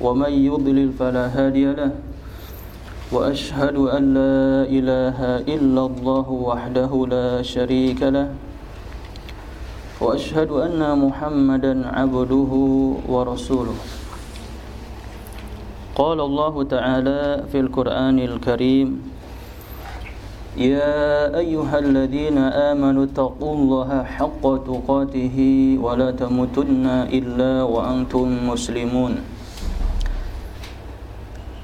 ومن يضلل فلا هادي له وأشهد أن لا إله إلا الله وحده لا شريك له وأشهد أن محمدا عبده ورسوله. قال الله تعالى في القرآن الكريم يا أيها الذين آمنوا اتقوا الله حق تقاته ولا تموتن إلا وأنتم مسلمون.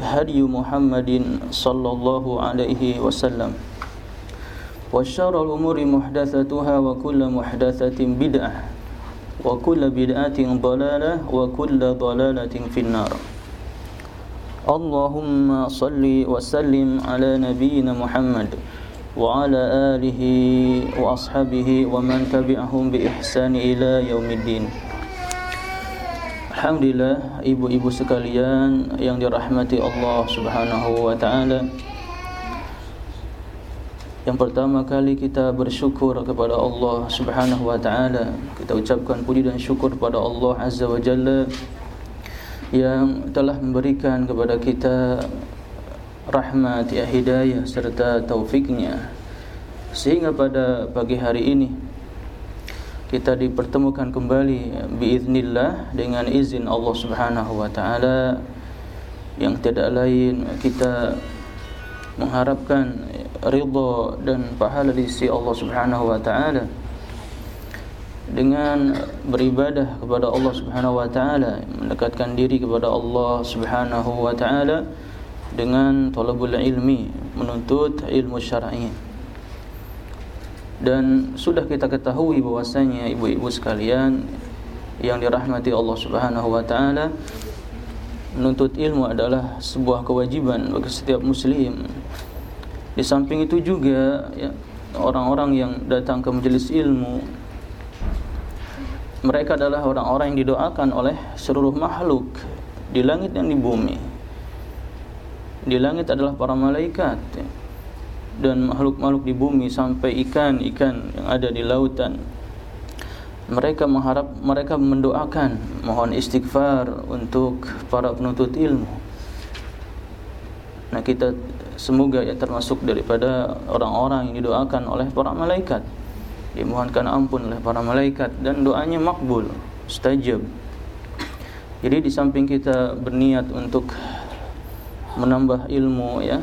هدي محمد صلى الله عليه وسلم. وشر الأمور محدثتها وكل محدثة بدعة وكل بدعة ضلالة وكل ضلالة في النار. اللهم صل وسلم على نبينا محمد وعلى آله وأصحابه ومن تبعهم بإحسان إلى يوم الدين. Alhamdulillah ibu-ibu sekalian yang dirahmati Allah Subhanahu wa taala. Yang pertama kali kita bersyukur kepada Allah Subhanahu wa taala. Kita ucapkan puji dan syukur kepada Allah Azza wa Jalla yang telah memberikan kepada kita rahmat ya hidayah serta taufiknya sehingga pada pagi hari ini kita dipertemukan kembali biiznillah dengan izin Allah Subhanahu wa taala. Yang tidak lain kita mengharapkan ridha dan pahala di sisi Allah Subhanahu wa taala. Dengan beribadah kepada Allah Subhanahu wa taala mendekatkan diri kepada Allah Subhanahu wa taala dengan talabul ilmi menuntut ilmu syar'i dan sudah kita ketahui bahwasanya ibu-ibu sekalian yang dirahmati Allah Subhanahu wa taala menuntut ilmu adalah sebuah kewajiban bagi setiap muslim. Di samping itu juga ya orang-orang yang datang ke majelis ilmu mereka adalah orang-orang yang didoakan oleh seluruh makhluk di langit dan di bumi. Di langit adalah para malaikat. Ya dan makhluk-makhluk di bumi sampai ikan-ikan yang ada di lautan. Mereka mengharap mereka mendoakan mohon istighfar untuk para penuntut ilmu. Nah kita semoga ya termasuk daripada orang-orang yang didoakan oleh para malaikat. Dimohonkan ampun oleh para malaikat dan doanya makbul mustajab. Jadi di samping kita berniat untuk menambah ilmu ya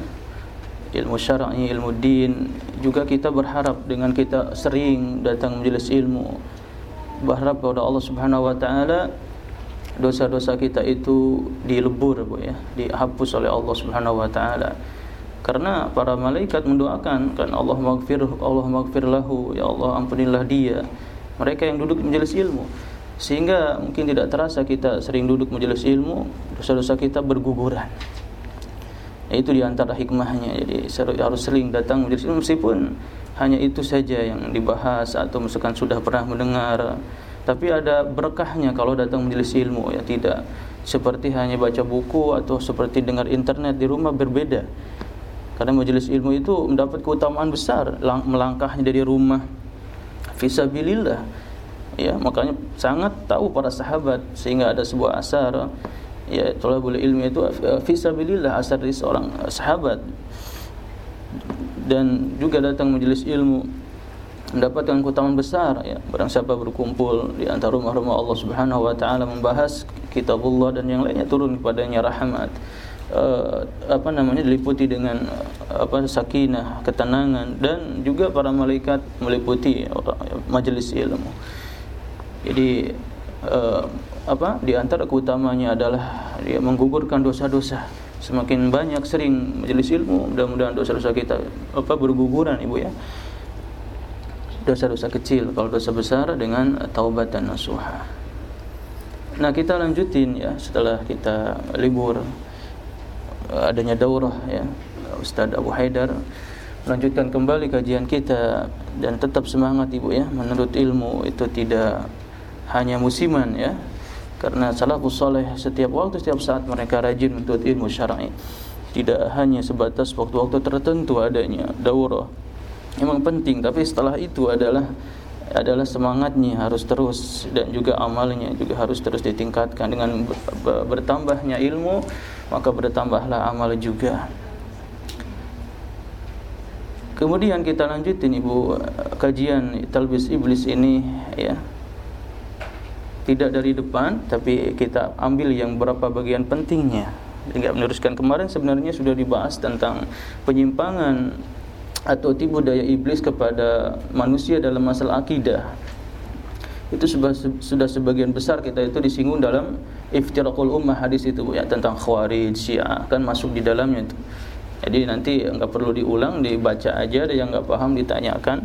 ilmu syar'i, ilmu din juga kita berharap dengan kita sering datang majelis ilmu berharap kepada Allah Subhanahu wa taala dosa-dosa kita itu dilebur Bu ya, dihapus oleh Allah Subhanahu wa taala. Karena para malaikat mendoakan kan Allah maghfir Allah maghfir lahu ya Allah ampunilah dia. Mereka yang duduk majelis ilmu sehingga mungkin tidak terasa kita sering duduk majelis ilmu dosa-dosa kita berguguran itu di antara hikmahnya. Jadi harus sering datang majelis ilmu meskipun hanya itu saja yang dibahas atau misalkan sudah pernah mendengar. Tapi ada berkahnya kalau datang majelis ilmu ya tidak seperti hanya baca buku atau seperti dengar internet di rumah berbeda. Karena majelis ilmu itu mendapat keutamaan besar melangkahnya dari rumah fisabilillah ya makanya sangat tahu para sahabat sehingga ada sebuah asar ya boleh ilmi itu fisabilillah asar dari seorang sahabat. Dan juga datang majelis ilmu mendapatkan keutamaan besar ya. Barang siapa berkumpul di antara rumah-rumah Allah Subhanahu wa taala membahas kitabullah dan yang lainnya turun kepadanya rahmat. Uh, apa namanya diliputi dengan uh, apa sakinah ketenangan dan juga para malaikat meliputi majelis ilmu. Jadi uh, apa di antara keutamanya adalah dia menggugurkan dosa-dosa. Semakin banyak sering majelis ilmu mudah-mudahan dosa-dosa kita apa berguguran ibu ya. Dosa-dosa kecil kalau dosa besar dengan taubat dan nasuha. Nah kita lanjutin ya setelah kita libur adanya daurah ya Ustaz Abu Haidar. Lanjutkan kembali kajian kita dan tetap semangat ibu ya menurut ilmu itu tidak hanya musiman ya karena salafus saleh setiap waktu setiap saat mereka rajin menuntut ilmu syar'i. Tidak hanya sebatas waktu-waktu tertentu adanya daurah. Memang penting tapi setelah itu adalah adalah semangatnya harus terus dan juga amalnya juga harus terus ditingkatkan. Dengan bertambahnya ilmu maka bertambahlah amal juga. Kemudian kita lanjutin ibu kajian talbis iblis ini ya tidak dari depan tapi kita ambil yang berapa bagian pentingnya. Tidak meneruskan kemarin sebenarnya sudah dibahas tentang penyimpangan atau tipu daya iblis kepada manusia dalam masalah akidah. Itu sudah sebagian besar kita itu disinggung dalam iftirakul ummah hadis itu ya tentang khawarij syiah kan masuk di dalamnya itu. Jadi nanti enggak perlu diulang dibaca aja ada yang enggak paham ditanyakan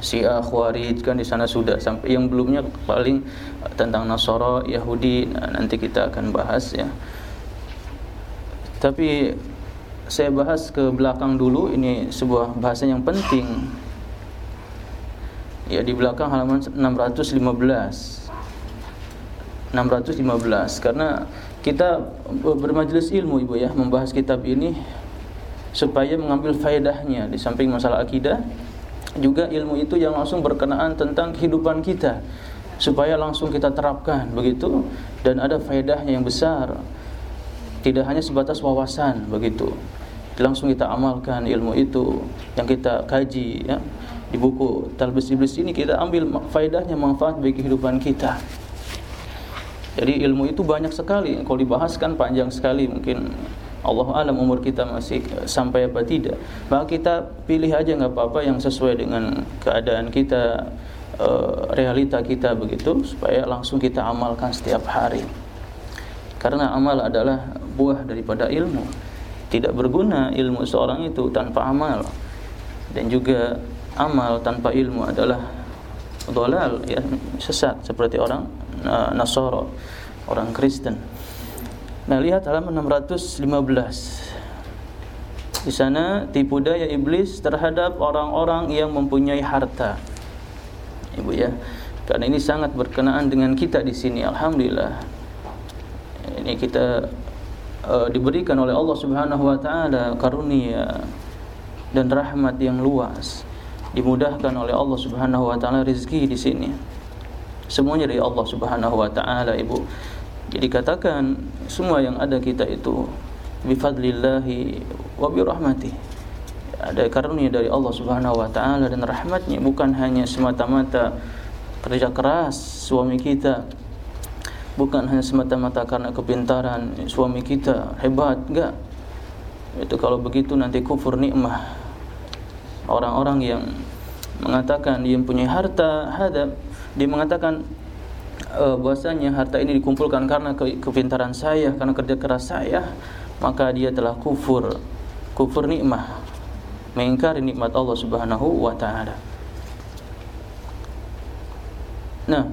syiah khawarij kan di sana sudah sampai yang belumnya paling tentang nasara yahudi. Nah, nanti kita akan bahas ya. Tapi saya bahas ke belakang dulu. Ini sebuah bahasa yang penting. Ya di belakang halaman 615 615 karena kita bermajelis ilmu Ibu ya membahas kitab ini supaya mengambil faedahnya di samping masalah akidah juga ilmu itu yang langsung berkenaan tentang kehidupan kita. Supaya langsung kita terapkan begitu. Dan ada faedahnya yang besar. Tidak hanya sebatas wawasan begitu. Langsung kita amalkan ilmu itu yang kita kaji ya. Di buku Talbis Iblis ini kita ambil faedahnya manfaat bagi kehidupan kita. Jadi ilmu itu banyak sekali. Kalau dibahaskan panjang sekali mungkin Allah alam umur kita masih sampai apa tidak. Maka kita pilih aja nggak apa-apa yang sesuai dengan keadaan kita, eh, realita kita begitu supaya langsung kita amalkan setiap hari. Karena amal adalah buah daripada ilmu tidak berguna ilmu seorang itu tanpa amal dan juga amal tanpa ilmu adalah dolal ya sesat seperti orang uh, Nasara orang Kristen nah lihat halaman 615 di sana tipu daya iblis terhadap orang-orang yang mempunyai harta Ibu ya karena ini sangat berkenaan dengan kita di sini alhamdulillah ini kita uh, diberikan oleh Allah Subhanahu wa taala karunia dan rahmat yang luas. Dimudahkan oleh Allah Subhanahu wa taala rezeki di sini. Semuanya dari Allah Subhanahu wa taala, Ibu. Jadi katakan semua yang ada kita itu bifadlillahi wa bi rahmati. Ada karunia dari Allah Subhanahu wa taala dan rahmatnya bukan hanya semata-mata kerja keras suami kita bukan hanya semata-mata karena kepintaran suami kita hebat enggak itu kalau begitu nanti kufur nikmah orang-orang yang mengatakan dia punya harta hadap dia mengatakan e, bahwasanya harta ini dikumpulkan karena ke, kepintaran saya karena kerja keras saya maka dia telah kufur kufur nikmah mengingkari nikmat Allah Subhanahu wa taala nah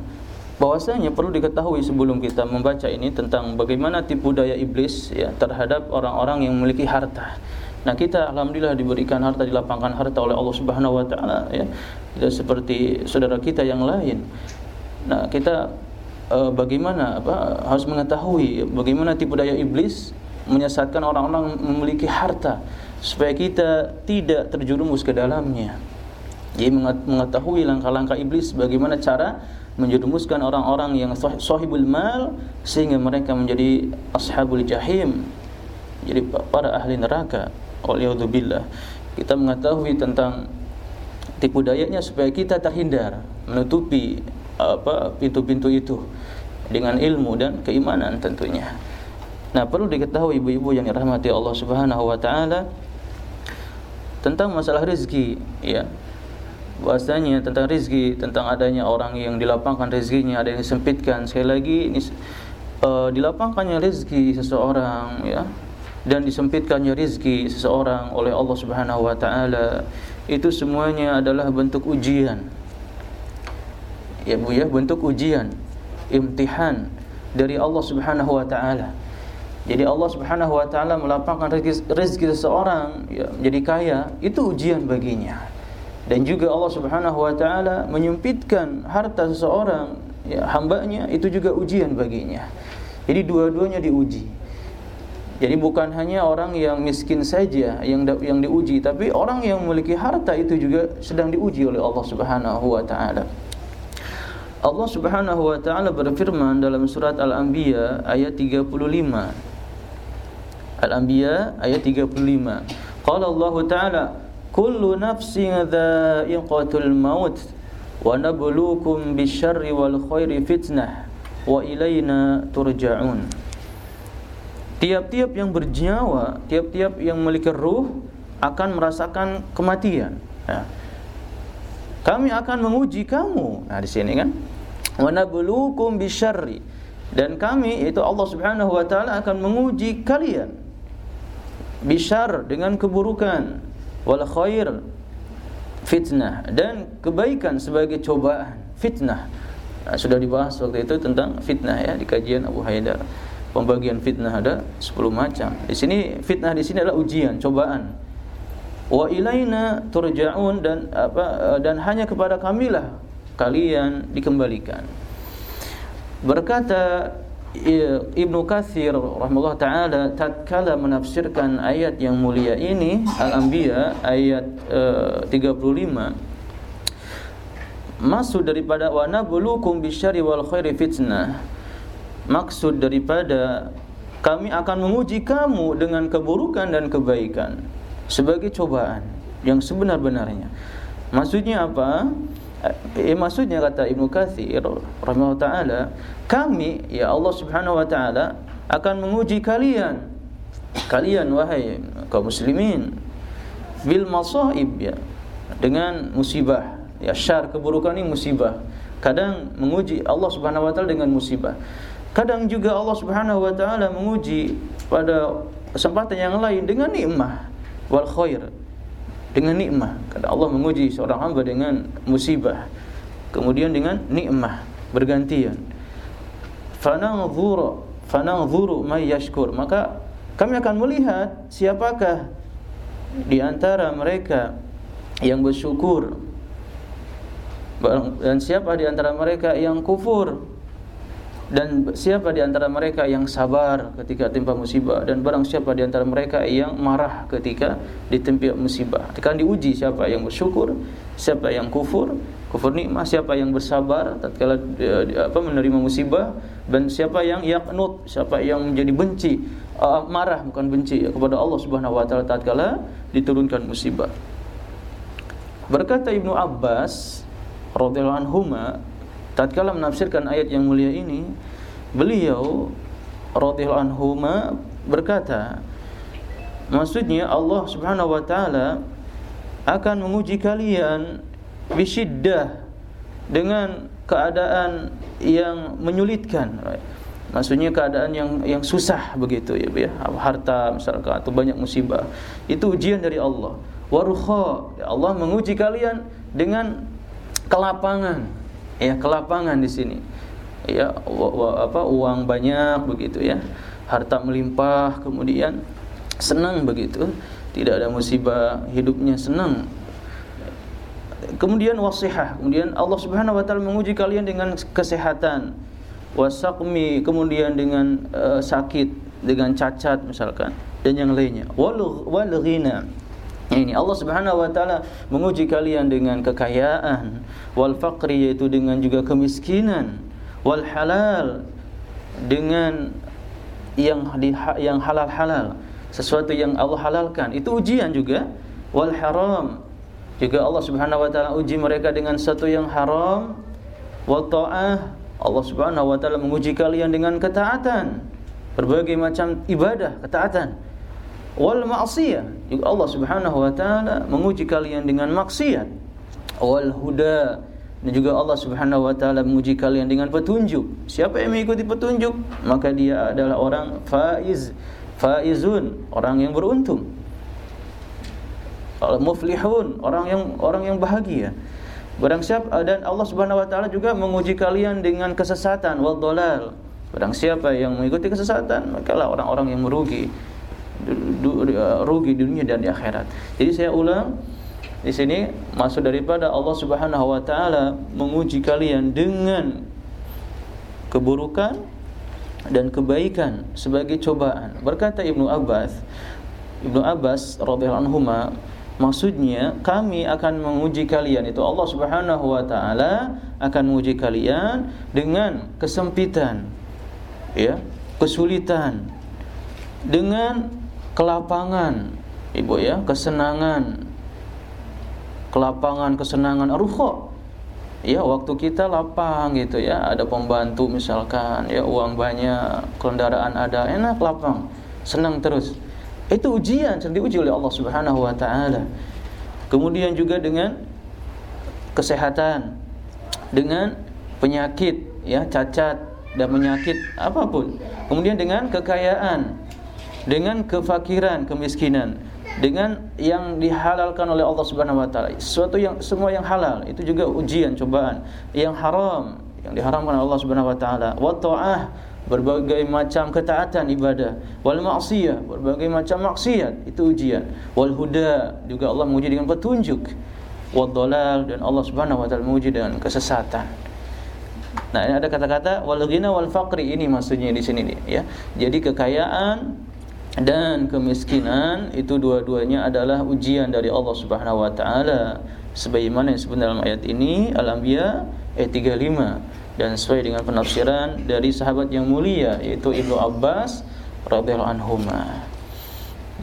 bahwasanya perlu diketahui sebelum kita membaca ini tentang bagaimana tipu daya iblis ya terhadap orang-orang yang memiliki harta. Nah, kita alhamdulillah diberikan harta dilapangkan harta oleh Allah Subhanahu wa taala ya. Tidak seperti saudara kita yang lain. Nah, kita e, bagaimana apa harus mengetahui bagaimana tipu daya iblis menyesatkan orang-orang memiliki harta supaya kita tidak terjerumus ke dalamnya. Jadi mengetahui langkah-langkah iblis bagaimana cara menjerumuskan orang-orang yang sahibul mal sehingga mereka menjadi ashabul jahim. Jadi para ahli neraka. Waliyadzubillah. Kita mengetahui tentang tipu dayanya supaya kita terhindar menutupi apa pintu-pintu itu dengan ilmu dan keimanan tentunya. Nah, perlu diketahui ibu-ibu yang dirahmati Allah Subhanahu wa taala tentang masalah rezeki, ya bahasanya tentang rezeki, tentang adanya orang yang dilapangkan rezekinya, ada yang disempitkan. Sekali lagi ini uh, dilapangkannya rezeki seseorang ya dan disempitkannya rezeki seseorang oleh Allah Subhanahu wa taala itu semuanya adalah bentuk ujian. Ya Bu ya, bentuk ujian, imtihan dari Allah Subhanahu wa taala. Jadi Allah Subhanahu wa taala melapangkan rezeki, seseorang ya, menjadi kaya, itu ujian baginya dan juga Allah Subhanahu wa taala menyempitkan harta seseorang ya hambanya itu juga ujian baginya. Jadi dua-duanya diuji. Jadi bukan hanya orang yang miskin saja yang yang diuji, tapi orang yang memiliki harta itu juga sedang diuji oleh Allah Subhanahu wa taala. Allah Subhanahu wa taala berfirman dalam surat Al-Anbiya ayat 35. Al-Anbiya ayat 35. Qala Allah taala kullu nafsin dha'iqatul maut wa nabluukum bisyarri wal khairi fitnah wa ilaina turja'un Tiap-tiap yang bernyawa, tiap-tiap yang memiliki ruh akan merasakan kematian. Ya. Kami akan menguji kamu. Nah di sini kan, wa nabluukum bisyarri. Dan kami itu Allah Subhanahu wa taala akan menguji kalian. Bisyar dengan keburukan. Wal khair fitnah. Dan kebaikan sebagai cobaan fitnah. Nah, sudah dibahas waktu itu tentang fitnah ya di kajian Abu Haidar. Pembagian fitnah ada 10 macam. Di sini fitnah di sini adalah ujian cobaan. Wa ilaina turja'un dan apa dan hanya kepada kamilah kalian dikembalikan. Berkata Ibnu Katsir rahimahullah taala tatkala menafsirkan ayat yang mulia ini Al-Anbiya ayat uh, 35 maksud daripada wa nabluukum bisyarri wal khairi fitnah maksud daripada kami akan menguji kamu dengan keburukan dan kebaikan sebagai cobaan yang sebenar-benarnya. Maksudnya apa eh, maksudnya kata Ibnu Katsir rahimahullah taala kami ya Allah Subhanahu wa taala akan menguji kalian. Kalian wahai kaum muslimin bil masaib ya dengan musibah. Ya syar keburukan ini musibah. Kadang menguji Allah Subhanahu wa taala dengan musibah. Kadang juga Allah Subhanahu wa taala menguji pada kesempatan yang lain dengan nikmah. Wal khair dengan nikmah. Kata Allah menguji seorang hamba dengan musibah, kemudian dengan nikmah bergantian. Fananzuru fananzuru may yashkur. Maka kami akan melihat siapakah di antara mereka yang bersyukur dan siapa di antara mereka yang kufur dan siapa di antara mereka yang sabar ketika timpa musibah? Dan barang siapa di antara mereka yang marah ketika ditimpa musibah? Akan diuji siapa yang bersyukur siapa yang kufur. Kufur nikmat siapa yang bersabar tatkala apa menerima musibah. Dan siapa yang yaknut siapa yang menjadi benci. Uh, marah bukan benci ya, kepada Allah Subhanahu wa taala tatkala diturunkan musibah. Berkata Ibnu Abbas radhiyallahu anhuma tatkala menafsirkan ayat yang mulia ini beliau radhiyallahu anhu berkata maksudnya Allah Subhanahu wa taala akan menguji kalian bisyiddah dengan keadaan yang menyulitkan. Maksudnya keadaan yang yang susah begitu ya ya. Harta misalkan atau banyak musibah. Itu ujian dari Allah. Waruha Allah menguji kalian dengan kelapangan ya kelapangan di sini. Ya apa uang banyak begitu ya. Harta melimpah kemudian senang begitu. Tidak ada musibah hidupnya senang. Kemudian wasihah. Kemudian Allah Subhanahu wa taala menguji kalian dengan kesehatan. Wasaqmi kemudian dengan uh, sakit dengan cacat misalkan dan yang lainnya. Wal wal ghina Ini Allah Subhanahu wa taala menguji kalian dengan kekayaan, wal faqri yaitu dengan juga kemiskinan, wal halal dengan yang yang halal-halal, sesuatu yang Allah halalkan. Itu ujian juga. Wal haram juga Allah Subhanahu wa taala uji mereka dengan sesuatu yang haram. Wal ta'ah Allah Subhanahu wa taala menguji kalian dengan ketaatan. Berbagai macam ibadah, ketaatan wal ma'siyah. Juga Allah Subhanahu wa taala menguji kalian dengan maksiat. Wal huda. Dan juga Allah Subhanahu wa taala menguji kalian dengan petunjuk. Siapa yang mengikuti petunjuk maka dia adalah orang faiz faizun orang yang beruntung. Muflihun orang yang orang yang bahagia. Barang siapa dan Allah Subhanahu wa taala juga menguji kalian dengan kesesatan. Wal dolal. Barang siapa yang mengikuti kesesatan, maka lah orang-orang yang merugi rugi di dunia dan di akhirat. Jadi saya ulang di sini masuk daripada Allah Subhanahu wa taala menguji kalian dengan keburukan dan kebaikan sebagai cobaan. Berkata Ibnu Abbas, Ibnu Abbas radhiyallahu anhu maksudnya kami akan menguji kalian itu Allah Subhanahu wa taala akan menguji kalian dengan kesempitan ya, kesulitan dengan kelapangan ibu ya kesenangan. Kelapangan kesenangan. Ruho ya waktu kita lapang gitu ya. Ada pembantu misalkan ya uang banyak kendaraan ada enak lapang senang terus. Itu ujian diuji oleh Allah Subhanahu wa taala. Kemudian juga dengan kesehatan dengan penyakit ya cacat dan penyakit apa pun. Kemudian dengan kekayaan dengan kefakiran, kemiskinan, dengan yang dihalalkan oleh Allah Subhanahu wa taala. Sesuatu yang semua yang halal itu juga ujian, cobaan. Yang haram yang diharamkan oleh Allah Subhanahu wa taala. Wa ta'ah berbagai macam ketaatan ibadah wal ma'siyah berbagai macam maksiat itu ujian wal huda juga Allah menguji dengan petunjuk wal dan Allah Subhanahu wa taala menguji dengan kesesatan Nah, ini ada kata-kata wal ghina wal faqri ini maksudnya di sini nih ya. Jadi kekayaan dan kemiskinan itu dua-duanya adalah ujian dari Allah Subhanahu wa taala sebagaimana yang sebenarnya dalam ayat ini Al-Anbiya ayat 35 dan sesuai dengan penafsiran dari sahabat yang mulia yaitu Ibnu Abbas radhiyallahu anhuma.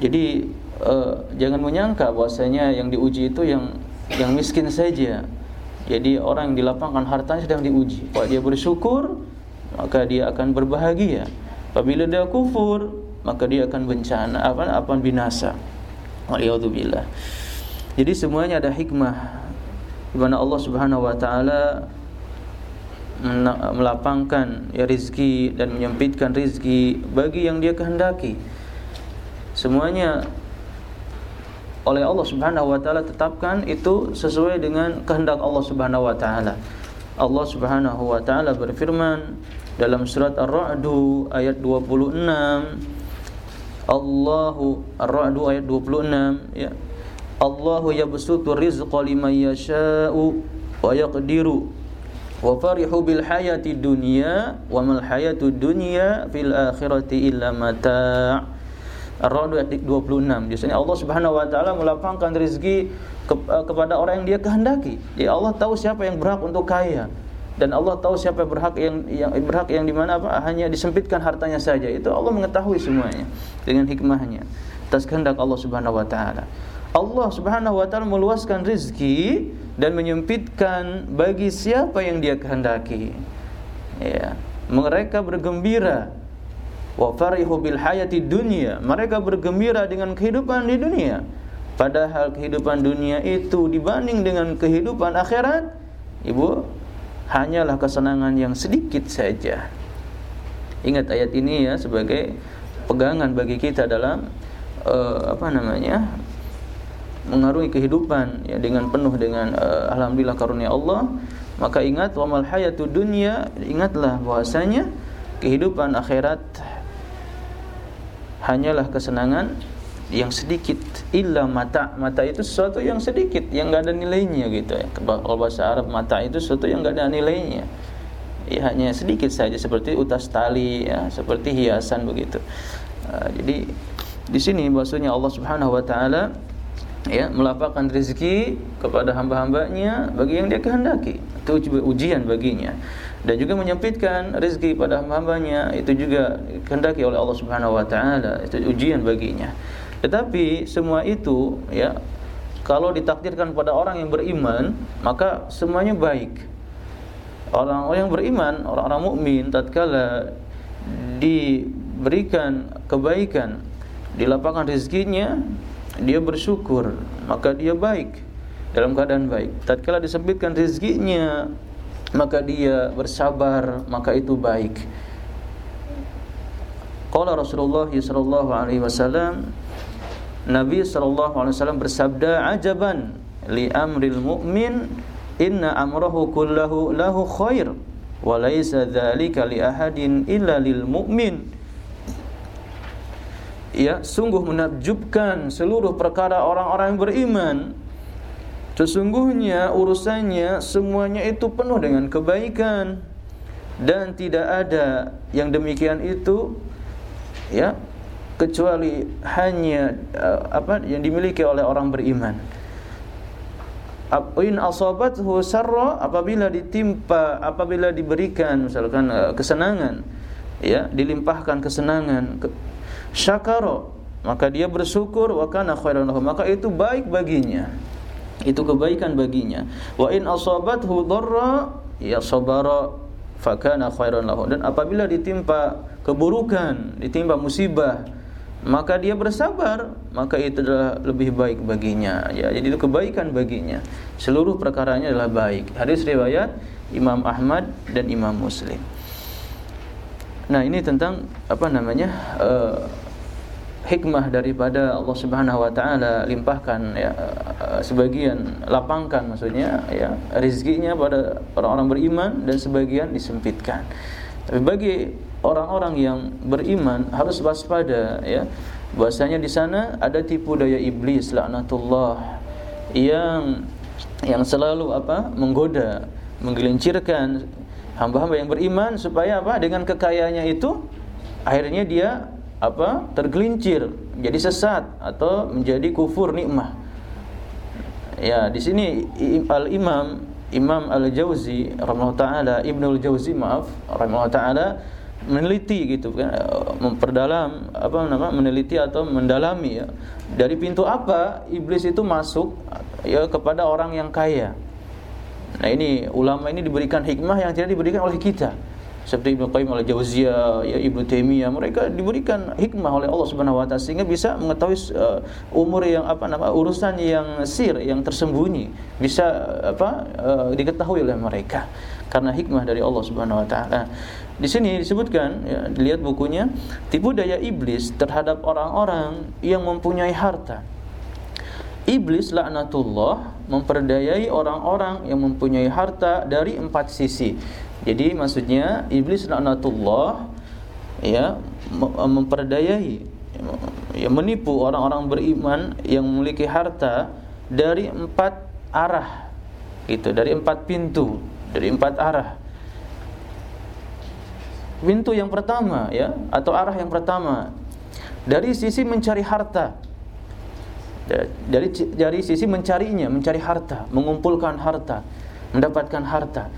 Jadi uh, jangan menyangka bahwasanya yang diuji itu yang yang miskin saja. Jadi orang yang dilapangkan hartanya sedang diuji. Kalau dia bersyukur, maka dia akan berbahagia. Apabila dia kufur, maka dia akan bencana apa apa binasa. Waliyadzubillah. Jadi semuanya ada hikmah di mana Allah Subhanahu wa taala melapangkan ya rizki dan menyempitkan rizki bagi yang dia kehendaki. Semuanya oleh Allah Subhanahu wa taala tetapkan itu sesuai dengan kehendak Allah Subhanahu wa taala. Allah Subhanahu wa taala berfirman dalam surat Ar-Ra'd ayat 26 Allahu Ar-Ra'd ayat 26 ya. Allahu yabsutu rizqa liman yasha'u wa yaqdiru wa farihu bil hayati dunya wa mal hayatu dunya fil akhirati illa mata' Ar-Ra'd ayat 26 di sini Allah Subhanahu wa taala melapangkan rezeki ke, uh, kepada orang yang dia kehendaki. Jadi Allah tahu siapa yang berhak untuk kaya dan Allah tahu siapa berhak yang yang berhak yang di mana apa hanya disempitkan hartanya saja. Itu Allah mengetahui semuanya dengan hikmahnya. Atas kehendak Allah Subhanahu wa taala. Allah Subhanahu wa taala meluaskan rezeki dan menyempitkan bagi siapa yang dia kehendaki. Ya. Mereka bergembira. Wa farihu bil hayati dunya. Mereka bergembira dengan kehidupan di dunia. Padahal kehidupan dunia itu dibanding dengan kehidupan akhirat ibu hanyalah kesenangan yang sedikit saja. Ingat ayat ini ya sebagai pegangan bagi kita dalam uh, apa namanya? mengarungi kehidupan ya dengan penuh dengan uh, alhamdulillah karunia Allah maka ingat wamal hayatu dunya ingatlah bahwasanya kehidupan akhirat hanyalah kesenangan yang sedikit. Illa mata mata itu sesuatu yang sedikit yang enggak ada nilainya gitu ya. Kalau bahasa Arab mata itu sesuatu yang enggak ada nilainya. Ya hanya sedikit saja seperti utas tali ya seperti hiasan begitu. Uh, jadi di sini maksudnya Allah Subhanahu wa taala ya melapangkan rezeki kepada hamba-hambanya bagi yang dia kehendaki. Itu ujian baginya. Dan juga menyempitkan rezeki pada hamba-hambanya. Itu juga kehendaki oleh Allah Subhanahu wa taala. Itu ujian baginya tetapi semua itu ya kalau ditakdirkan pada orang yang beriman maka semuanya baik. Orang-orang yang beriman orang-orang mukmin tatkala diberikan kebaikan dilapangkan rezekinya dia bersyukur maka dia baik dalam keadaan baik. Tatkala disempitkan rezekinya maka dia bersabar maka itu baik. Qala Rasulullah sallallahu alaihi wasallam Nabi wasallam bersabda ajaban li amril mu'min inna amrahu kullahu lahu khair wa laisa dzalika li ahadin illa lil mu'min. Ya sungguh menakjubkan seluruh perkara orang-orang yang beriman. Sesungguhnya urusannya semuanya itu penuh dengan kebaikan. Dan tidak ada yang demikian itu ya kecuali hanya uh, apa yang dimiliki oleh orang beriman. In asabathu sarra apabila ditimpa apabila diberikan misalkan uh, kesenangan ya dilimpahkan kesenangan ke, maka dia bersyukur wa kana khairan lahu maka itu baik baginya. Itu kebaikan baginya. Wa in asabathu dharra ya sabara fa kana khairan lahu. Dan apabila ditimpa keburukan ditimpa musibah maka dia bersabar. Maka itu adalah lebih baik baginya. Ya jadi itu kebaikan baginya. Seluruh perkaranya adalah baik. Hadis riwayat Imam Ahmad dan Imam Muslim. Nah ini tentang apa namanya uh, hikmah daripada Allah Subhanahu wa taala limpahkan ya eh, sebagian lapangkan maksudnya ya rezekinya pada orang-orang beriman dan sebagian disempitkan. Tapi bagi orang-orang yang beriman harus waspada ya. Bahwasanya di sana ada tipu daya iblis laknatullah yang yang selalu apa menggoda menggelincirkan hamba-hamba yang beriman supaya apa dengan kekayaannya itu akhirnya dia apa tergelincir jadi sesat atau menjadi kufur nikmah. Ya di sini al imam imam al jauzi rahimahullah taala ibnu al jauzi maaf rahimahullah taala meneliti gitu kan memperdalam apa nama meneliti atau mendalami ya. Dari pintu apa iblis itu masuk ya kepada orang yang kaya? Nah ini ulama ini diberikan hikmah yang tidak diberikan oleh kita. Seperti Ibnu Qayyim al-Jauziyah, ya Ibnu Taimiyah, mereka diberikan hikmah oleh Allah Subhanahu wa taala sehingga bisa mengetahui uh, umur yang apa nama urusan yang sir, yang tersembunyi, bisa apa uh, diketahui oleh mereka karena hikmah dari Allah Subhanahu wa taala. Di sini disebutkan ya, dilihat bukunya tipu daya iblis terhadap orang-orang yang mempunyai harta. Iblis laknatullah memperdayai orang-orang yang mempunyai harta dari empat sisi. Jadi maksudnya iblis laknatullah ya memperdayai ya menipu orang-orang beriman yang memiliki harta dari empat arah gitu, dari empat pintu, dari empat arah. Pintu yang pertama ya atau arah yang pertama dari sisi mencari harta. Dari dari sisi mencarinya, mencari harta, mengumpulkan harta, mendapatkan harta.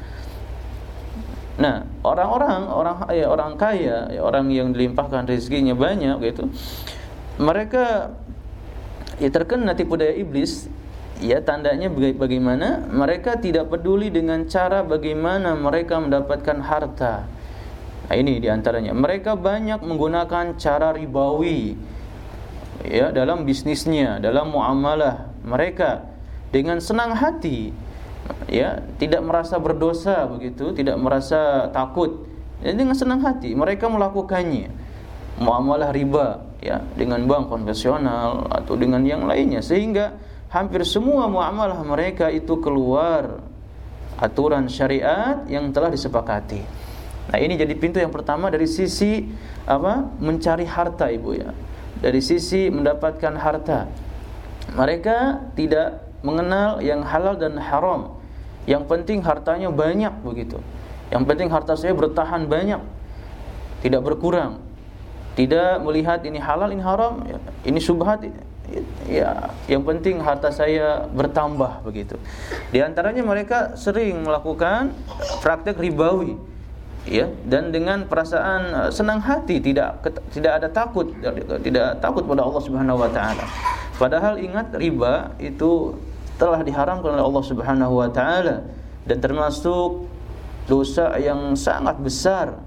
Nah, orang-orang orang ya, orang kaya, ya, orang yang dilimpahkan rezekinya banyak gitu. Mereka ya terkena tipu daya iblis. Ya tandanya bagaimana mereka tidak peduli dengan cara bagaimana mereka mendapatkan harta. Nah, ini di antaranya. Mereka banyak menggunakan cara ribawi ya dalam bisnisnya, dalam muamalah mereka dengan senang hati ya tidak merasa berdosa begitu, tidak merasa takut. Ya, dengan senang hati mereka melakukannya. Muamalah riba ya dengan bank konvensional atau dengan yang lainnya sehingga hampir semua muamalah mereka itu keluar aturan syariat yang telah disepakati. Nah, ini jadi pintu yang pertama dari sisi apa? mencari harta Ibu ya. Dari sisi mendapatkan harta. Mereka tidak mengenal yang halal dan haram. Yang penting hartanya banyak begitu. Yang penting harta saya bertahan banyak. Tidak berkurang. Tidak melihat ini halal, ini haram, ini subhat, ya yang penting harta saya bertambah begitu. Di antaranya mereka sering melakukan praktek ribawi ya dan dengan perasaan uh, senang hati tidak tidak ada takut tidak takut pada Allah Subhanahu wa taala. Padahal ingat riba itu telah diharamkan oleh Allah Subhanahu wa taala dan termasuk dosa yang sangat besar.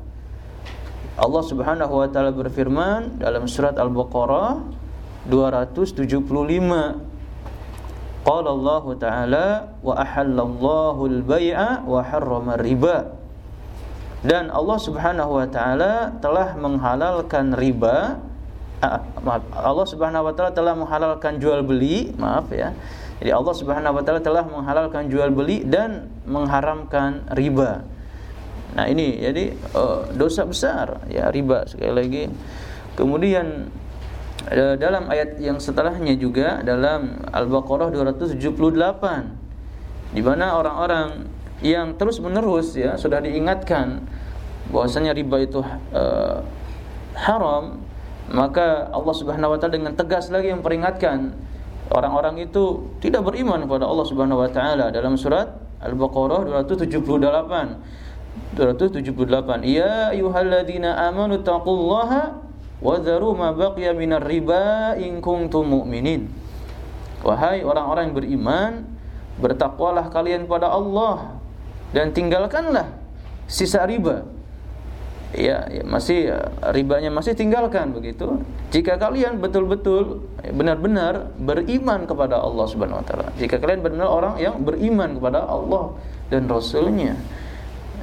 Allah Subhanahu wa taala berfirman dalam surat Al-Baqarah 275 Qala Allah Ta'ala wa ahallallahu al-bai'a wa harrama riba. Dan Allah Subhanahu wa taala telah menghalalkan riba ah, Allah Subhanahu wa taala telah menghalalkan jual beli maaf ya. Jadi Allah Subhanahu wa taala telah menghalalkan jual beli dan mengharamkan riba. Nah ini jadi uh, dosa besar ya riba sekali lagi. Kemudian dalam ayat yang setelahnya juga dalam Al-Baqarah 278 di mana orang-orang yang terus menerus ya sudah diingatkan bahwasanya riba itu uh, haram maka Allah Subhanahu wa taala dengan tegas lagi memperingatkan orang-orang itu tidak beriman kepada Allah Subhanahu wa taala dalam surat Al-Baqarah 278 278 Ya ayyuhalladzina amanu taqullaha wa dharu ma baqiya minar riba in kuntum mu'minin Wahai orang-orang yang beriman bertakwalah kalian pada Allah dan tinggalkanlah sisa riba. Ya, ya masih ribanya masih tinggalkan begitu. Jika kalian betul-betul benar-benar beriman kepada Allah Subhanahu wa taala. Jika kalian benar-benar orang yang beriman kepada Allah dan Rasulnya.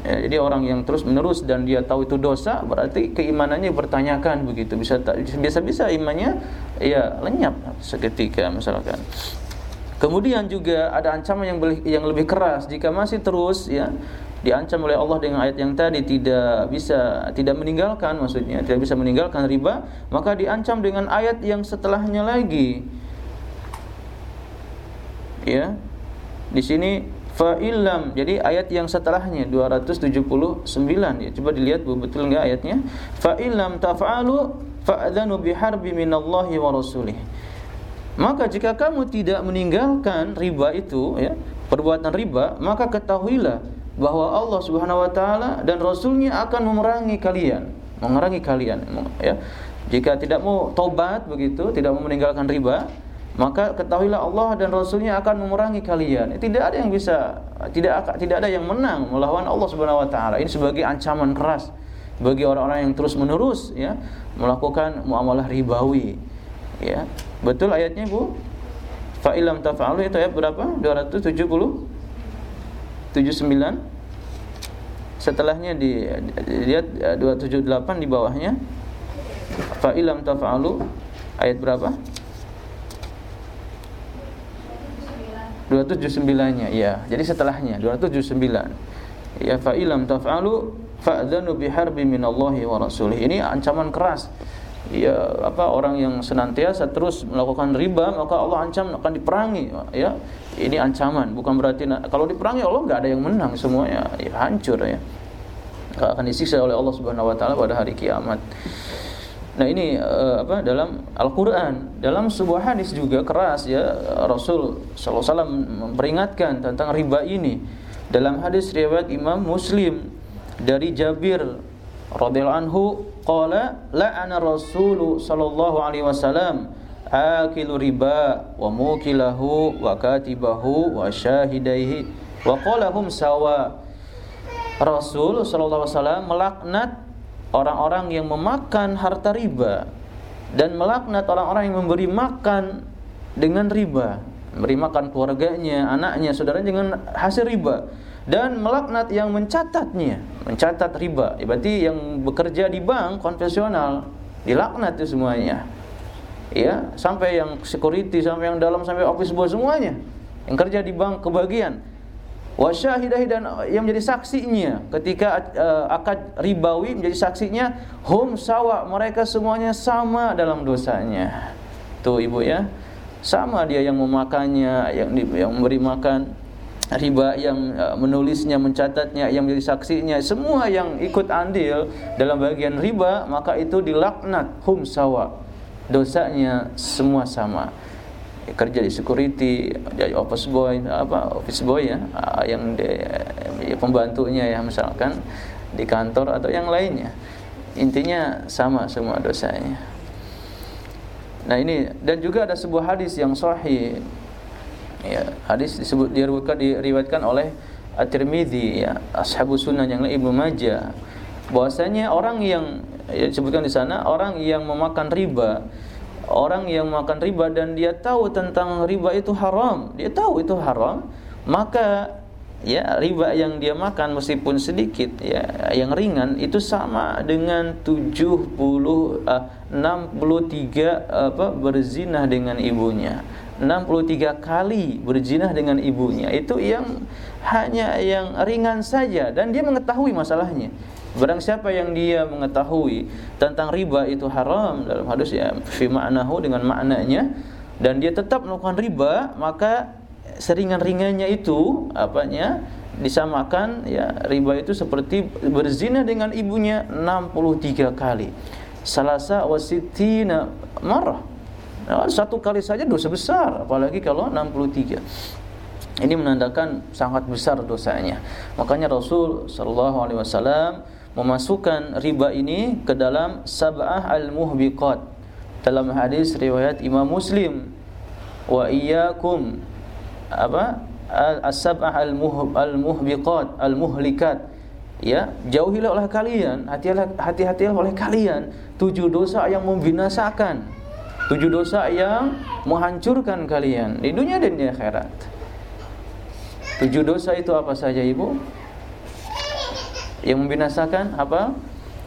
Ya, jadi orang yang terus menerus dan dia tahu itu dosa berarti keimanannya bertanyakan begitu. Bisa bisa bisa imannya ya lenyap seketika misalkan. Kemudian juga ada ancaman yang yang lebih keras. Jika masih terus ya diancam oleh Allah dengan ayat yang tadi tidak bisa tidak meninggalkan maksudnya tidak bisa meninggalkan riba maka diancam dengan ayat yang setelahnya lagi. Ya di sini fa'ilam jadi ayat yang setelahnya 279 ya coba dilihat betul enggak ayatnya? Fa'ilam taf'alu fa'adzanu biharbi minallahi wa rasulih. Maka jika kamu tidak meninggalkan riba itu ya, perbuatan riba, maka ketahuilah bahwa Allah Subhanahu wa taala dan rasulnya akan memerangi kalian, memerangi kalian ya. Jika tidak mau taubat begitu, tidak mau meninggalkan riba, maka ketahuilah Allah dan Rasulnya akan memerangi kalian. Tidak ada yang bisa, tidak tidak ada yang menang melawan Allah Subhanahu Wa Taala. Ini sebagai ancaman keras bagi orang-orang yang terus menerus ya melakukan muamalah ribawi. Ya, Betul ayatnya Bu? Fa'ilam tafa'alu itu ayat berapa? 270 79 Setelahnya di lihat 278 di bawahnya Fa'ilam tafa'alu ayat berapa? 279-nya ya. Jadi setelahnya 279. Ya fa'ilam taf'alu fa'dzanu biharbi minallahi wa rasulih. Ini ancaman keras ya apa orang yang senantiasa terus melakukan riba maka Allah ancam akan diperangi ya ini ancaman bukan berarti kalau diperangi Allah nggak ada yang menang semuanya ya hancur ya akan disiksa oleh Allah Subhanahu wa taala pada hari kiamat. Nah ini uh, apa dalam Al-Qur'an, dalam sebuah hadis juga keras ya Rasul sallallahu alaihi wasallam memperingatkan tentang riba ini. Dalam hadis riwayat Imam Muslim dari Jabir radhiyallahu anhu qala la'ana Rasul sallallahu alaihi wasallam akilu riba wa mukilahu wa katibahu wa syahidaihi wa qala hum sawa Rasul wasallam melaknat orang-orang yang memakan harta riba dan melaknat orang-orang yang memberi makan dengan riba, memberi makan keluarganya, anaknya, saudaranya dengan hasil riba dan melaknat yang mencatatnya, mencatat riba. Ya, berarti yang bekerja di bank konvensional dilaknat itu semuanya. Ya, sampai yang security, sampai yang dalam, sampai office boy semuanya. Yang kerja di bank kebagian. Wasyahidahi dan yang menjadi saksinya ketika uh, akad ribawi menjadi saksinya hum sawa mereka semuanya sama dalam dosanya. Tuh Ibu ya. Sama dia yang memakannya, yang yang memberi makan, riba yang uh, menulisnya, mencatatnya, yang menjadi saksinya, semua yang ikut andil dalam bagian riba, maka itu dilaknat hum sawa. dosanya semua sama kerja di security jadi office boy apa office boy ya ah, yang de, ya, pembantunya ya misalkan di kantor atau yang lainnya. Intinya sama semua dosanya. Nah ini dan juga ada sebuah hadis yang sahih. Ya hadis disebut diriwayatkan diriwayatkan oleh At-Tirmidzi ya ashabus sunan yang lain Ibnu Majah. Bahwasanya orang yang ya disebutkan di sana orang yang memakan riba orang yang makan riba dan dia tahu tentang riba itu haram, dia tahu itu haram, maka ya riba yang dia makan meskipun sedikit ya yang ringan itu sama dengan 70 uh, 63 apa berzina dengan ibunya. 63 kali berzina dengan ibunya. Itu yang hanya yang ringan saja dan dia mengetahui masalahnya. Barang siapa yang dia mengetahui tentang riba itu haram dalam hadis ya fi ma'nahu dengan maknanya dan dia tetap melakukan riba, maka seringan-ringannya itu apanya disamakan ya riba itu seperti berzina dengan ibunya 63 kali. Salasa wasitina marah. Nah, satu kali saja dosa besar, apalagi kalau 63. Ini menandakan sangat besar dosanya. Makanya Rasul sallallahu alaihi wasallam memasukkan riba ini ke dalam sab'ah al-muhbiqat. Dalam hadis riwayat Imam Muslim wa iyyakum apa? As-sab'ah al-muhbiqat al-muhlikat. Ya jauhilah oleh kalian hati-hatilah oleh kalian. Tujuh dosa yang membinasakan. Tujuh dosa yang menghancurkan kalian di dunia dan di akhirat. Tujuh dosa itu apa saja ibu yang membinasakan apa?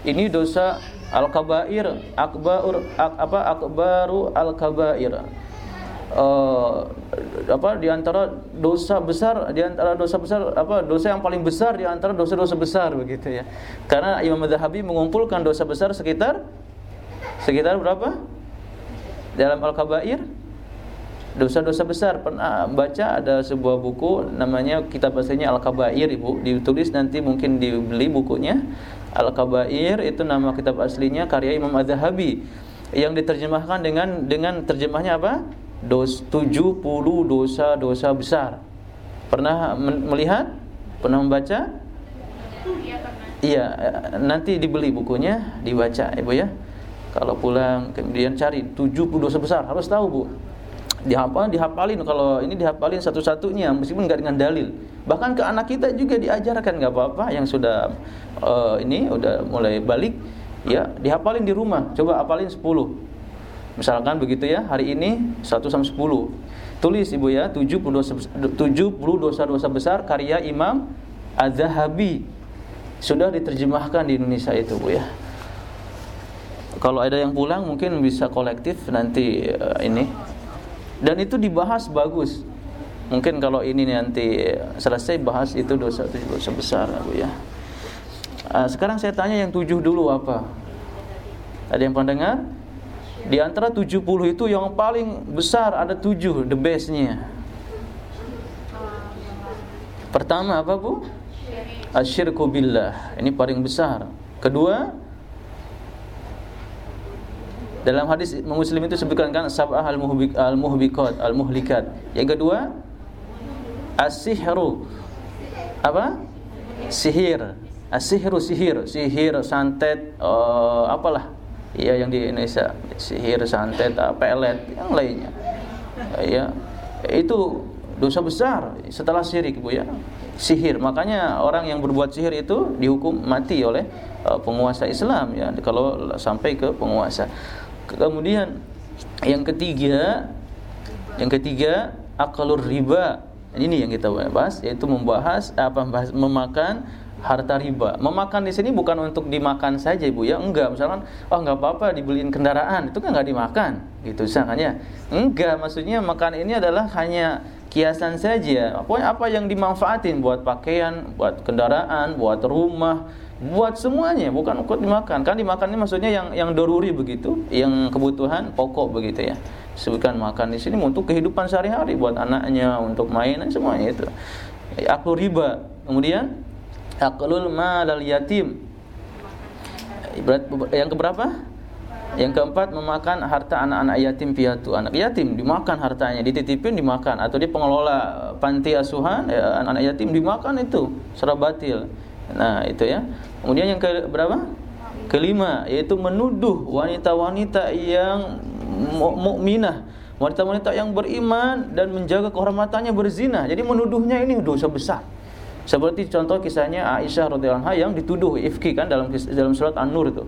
Ini dosa al-kabair, akbar ak, apa akbaru al-kabair. Uh, apa di antara dosa besar di antara dosa besar apa dosa yang paling besar di antara dosa-dosa besar begitu ya. Karena Imam Madhabi mengumpulkan dosa besar sekitar sekitar berapa? Dalam Al-Kabair dosa-dosa besar pernah baca ada sebuah buku namanya kitab aslinya Al-Kabair Ibu ditulis nanti mungkin dibeli bukunya Al-Kabair itu nama kitab aslinya karya Imam Az-Zahabi yang diterjemahkan dengan dengan terjemahnya apa? Dos 70 dosa-dosa besar. Pernah melihat? Pernah membaca? Iya, nanti dibeli bukunya, dibaca Ibu ya. Kalau pulang kemudian cari 70 dosa besar, harus tahu Bu dihafal dihafalin kalau ini dihafalin satu-satunya meskipun nggak dengan dalil. Bahkan ke anak kita juga diajarkan nggak apa-apa. Yang sudah uh, ini udah mulai balik ya dihafalin di rumah. Coba hafalin 10 misalkan begitu ya hari ini 1 sampai 10 tulis ibu ya 70 dosa 70 dosa-dosa besar karya Imam Az-Zahabi. Sudah diterjemahkan di Indonesia itu bu ya. Kalau ada yang pulang mungkin bisa kolektif nanti uh, ini dan itu dibahas bagus. Mungkin kalau ini nanti selesai bahas itu dosa itu dosa besar Bu ya. Uh, sekarang saya tanya yang tujuh dulu apa? Ada yang pernah dengar? Di antara tujuh puluh itu yang paling besar ada tujuh the bestnya. Pertama apa Bu? Asyirku billah. Ini paling besar. Kedua dalam hadis Muslim itu sebutkan kan sab'ah al-muhbiqat al-muhlikat. Yang kedua as-sihru. Apa? Sihir. As-sihru sihir, sihir santet uh, apalah. Ya yang di Indonesia sihir santet, uh, pelet, yang lainnya. Uh, ya. Itu dosa besar setelah syirik Bu ya. Sihir. Makanya orang yang berbuat sihir itu dihukum mati oleh uh, penguasa Islam ya kalau sampai ke penguasa. Kemudian yang ketiga, yang ketiga akalur riba. Ini yang kita bahas yaitu membahas apa membahas, memakan harta riba. Memakan di sini bukan untuk dimakan saja Ibu ya. Enggak, misalkan oh enggak apa-apa dibeliin kendaraan, itu kan enggak dimakan. Gitu misalnya. Enggak, maksudnya makan ini adalah hanya kiasan saja. Pokoknya apa yang dimanfaatin buat pakaian, buat kendaraan, buat rumah, buat semuanya bukan untuk dimakan. Kan dimakan ini maksudnya yang yang doruri begitu yang kebutuhan pokok begitu ya. Sebutkan makan di sini untuk kehidupan sehari-hari buat anaknya untuk mainan semuanya itu. Aklu riba. Kemudian aklul malal yatim. Yang keberapa? Yang keempat memakan harta anak-anak yatim piatu. Anak yatim dimakan hartanya, dititipin dimakan. Atau dia pengelola panti asuhan ya, anak-anak yatim dimakan itu secara batil. Nah, itu ya. Kemudian yang ke berapa? Kelima yaitu menuduh wanita-wanita yang mukminah, wanita-wanita yang beriman dan menjaga kehormatannya berzina. Jadi menuduhnya ini dosa besar. Seperti contoh kisahnya Aisyah radhiyallahu anha yang dituduh ifki kan dalam dalam surat An-Nur itu.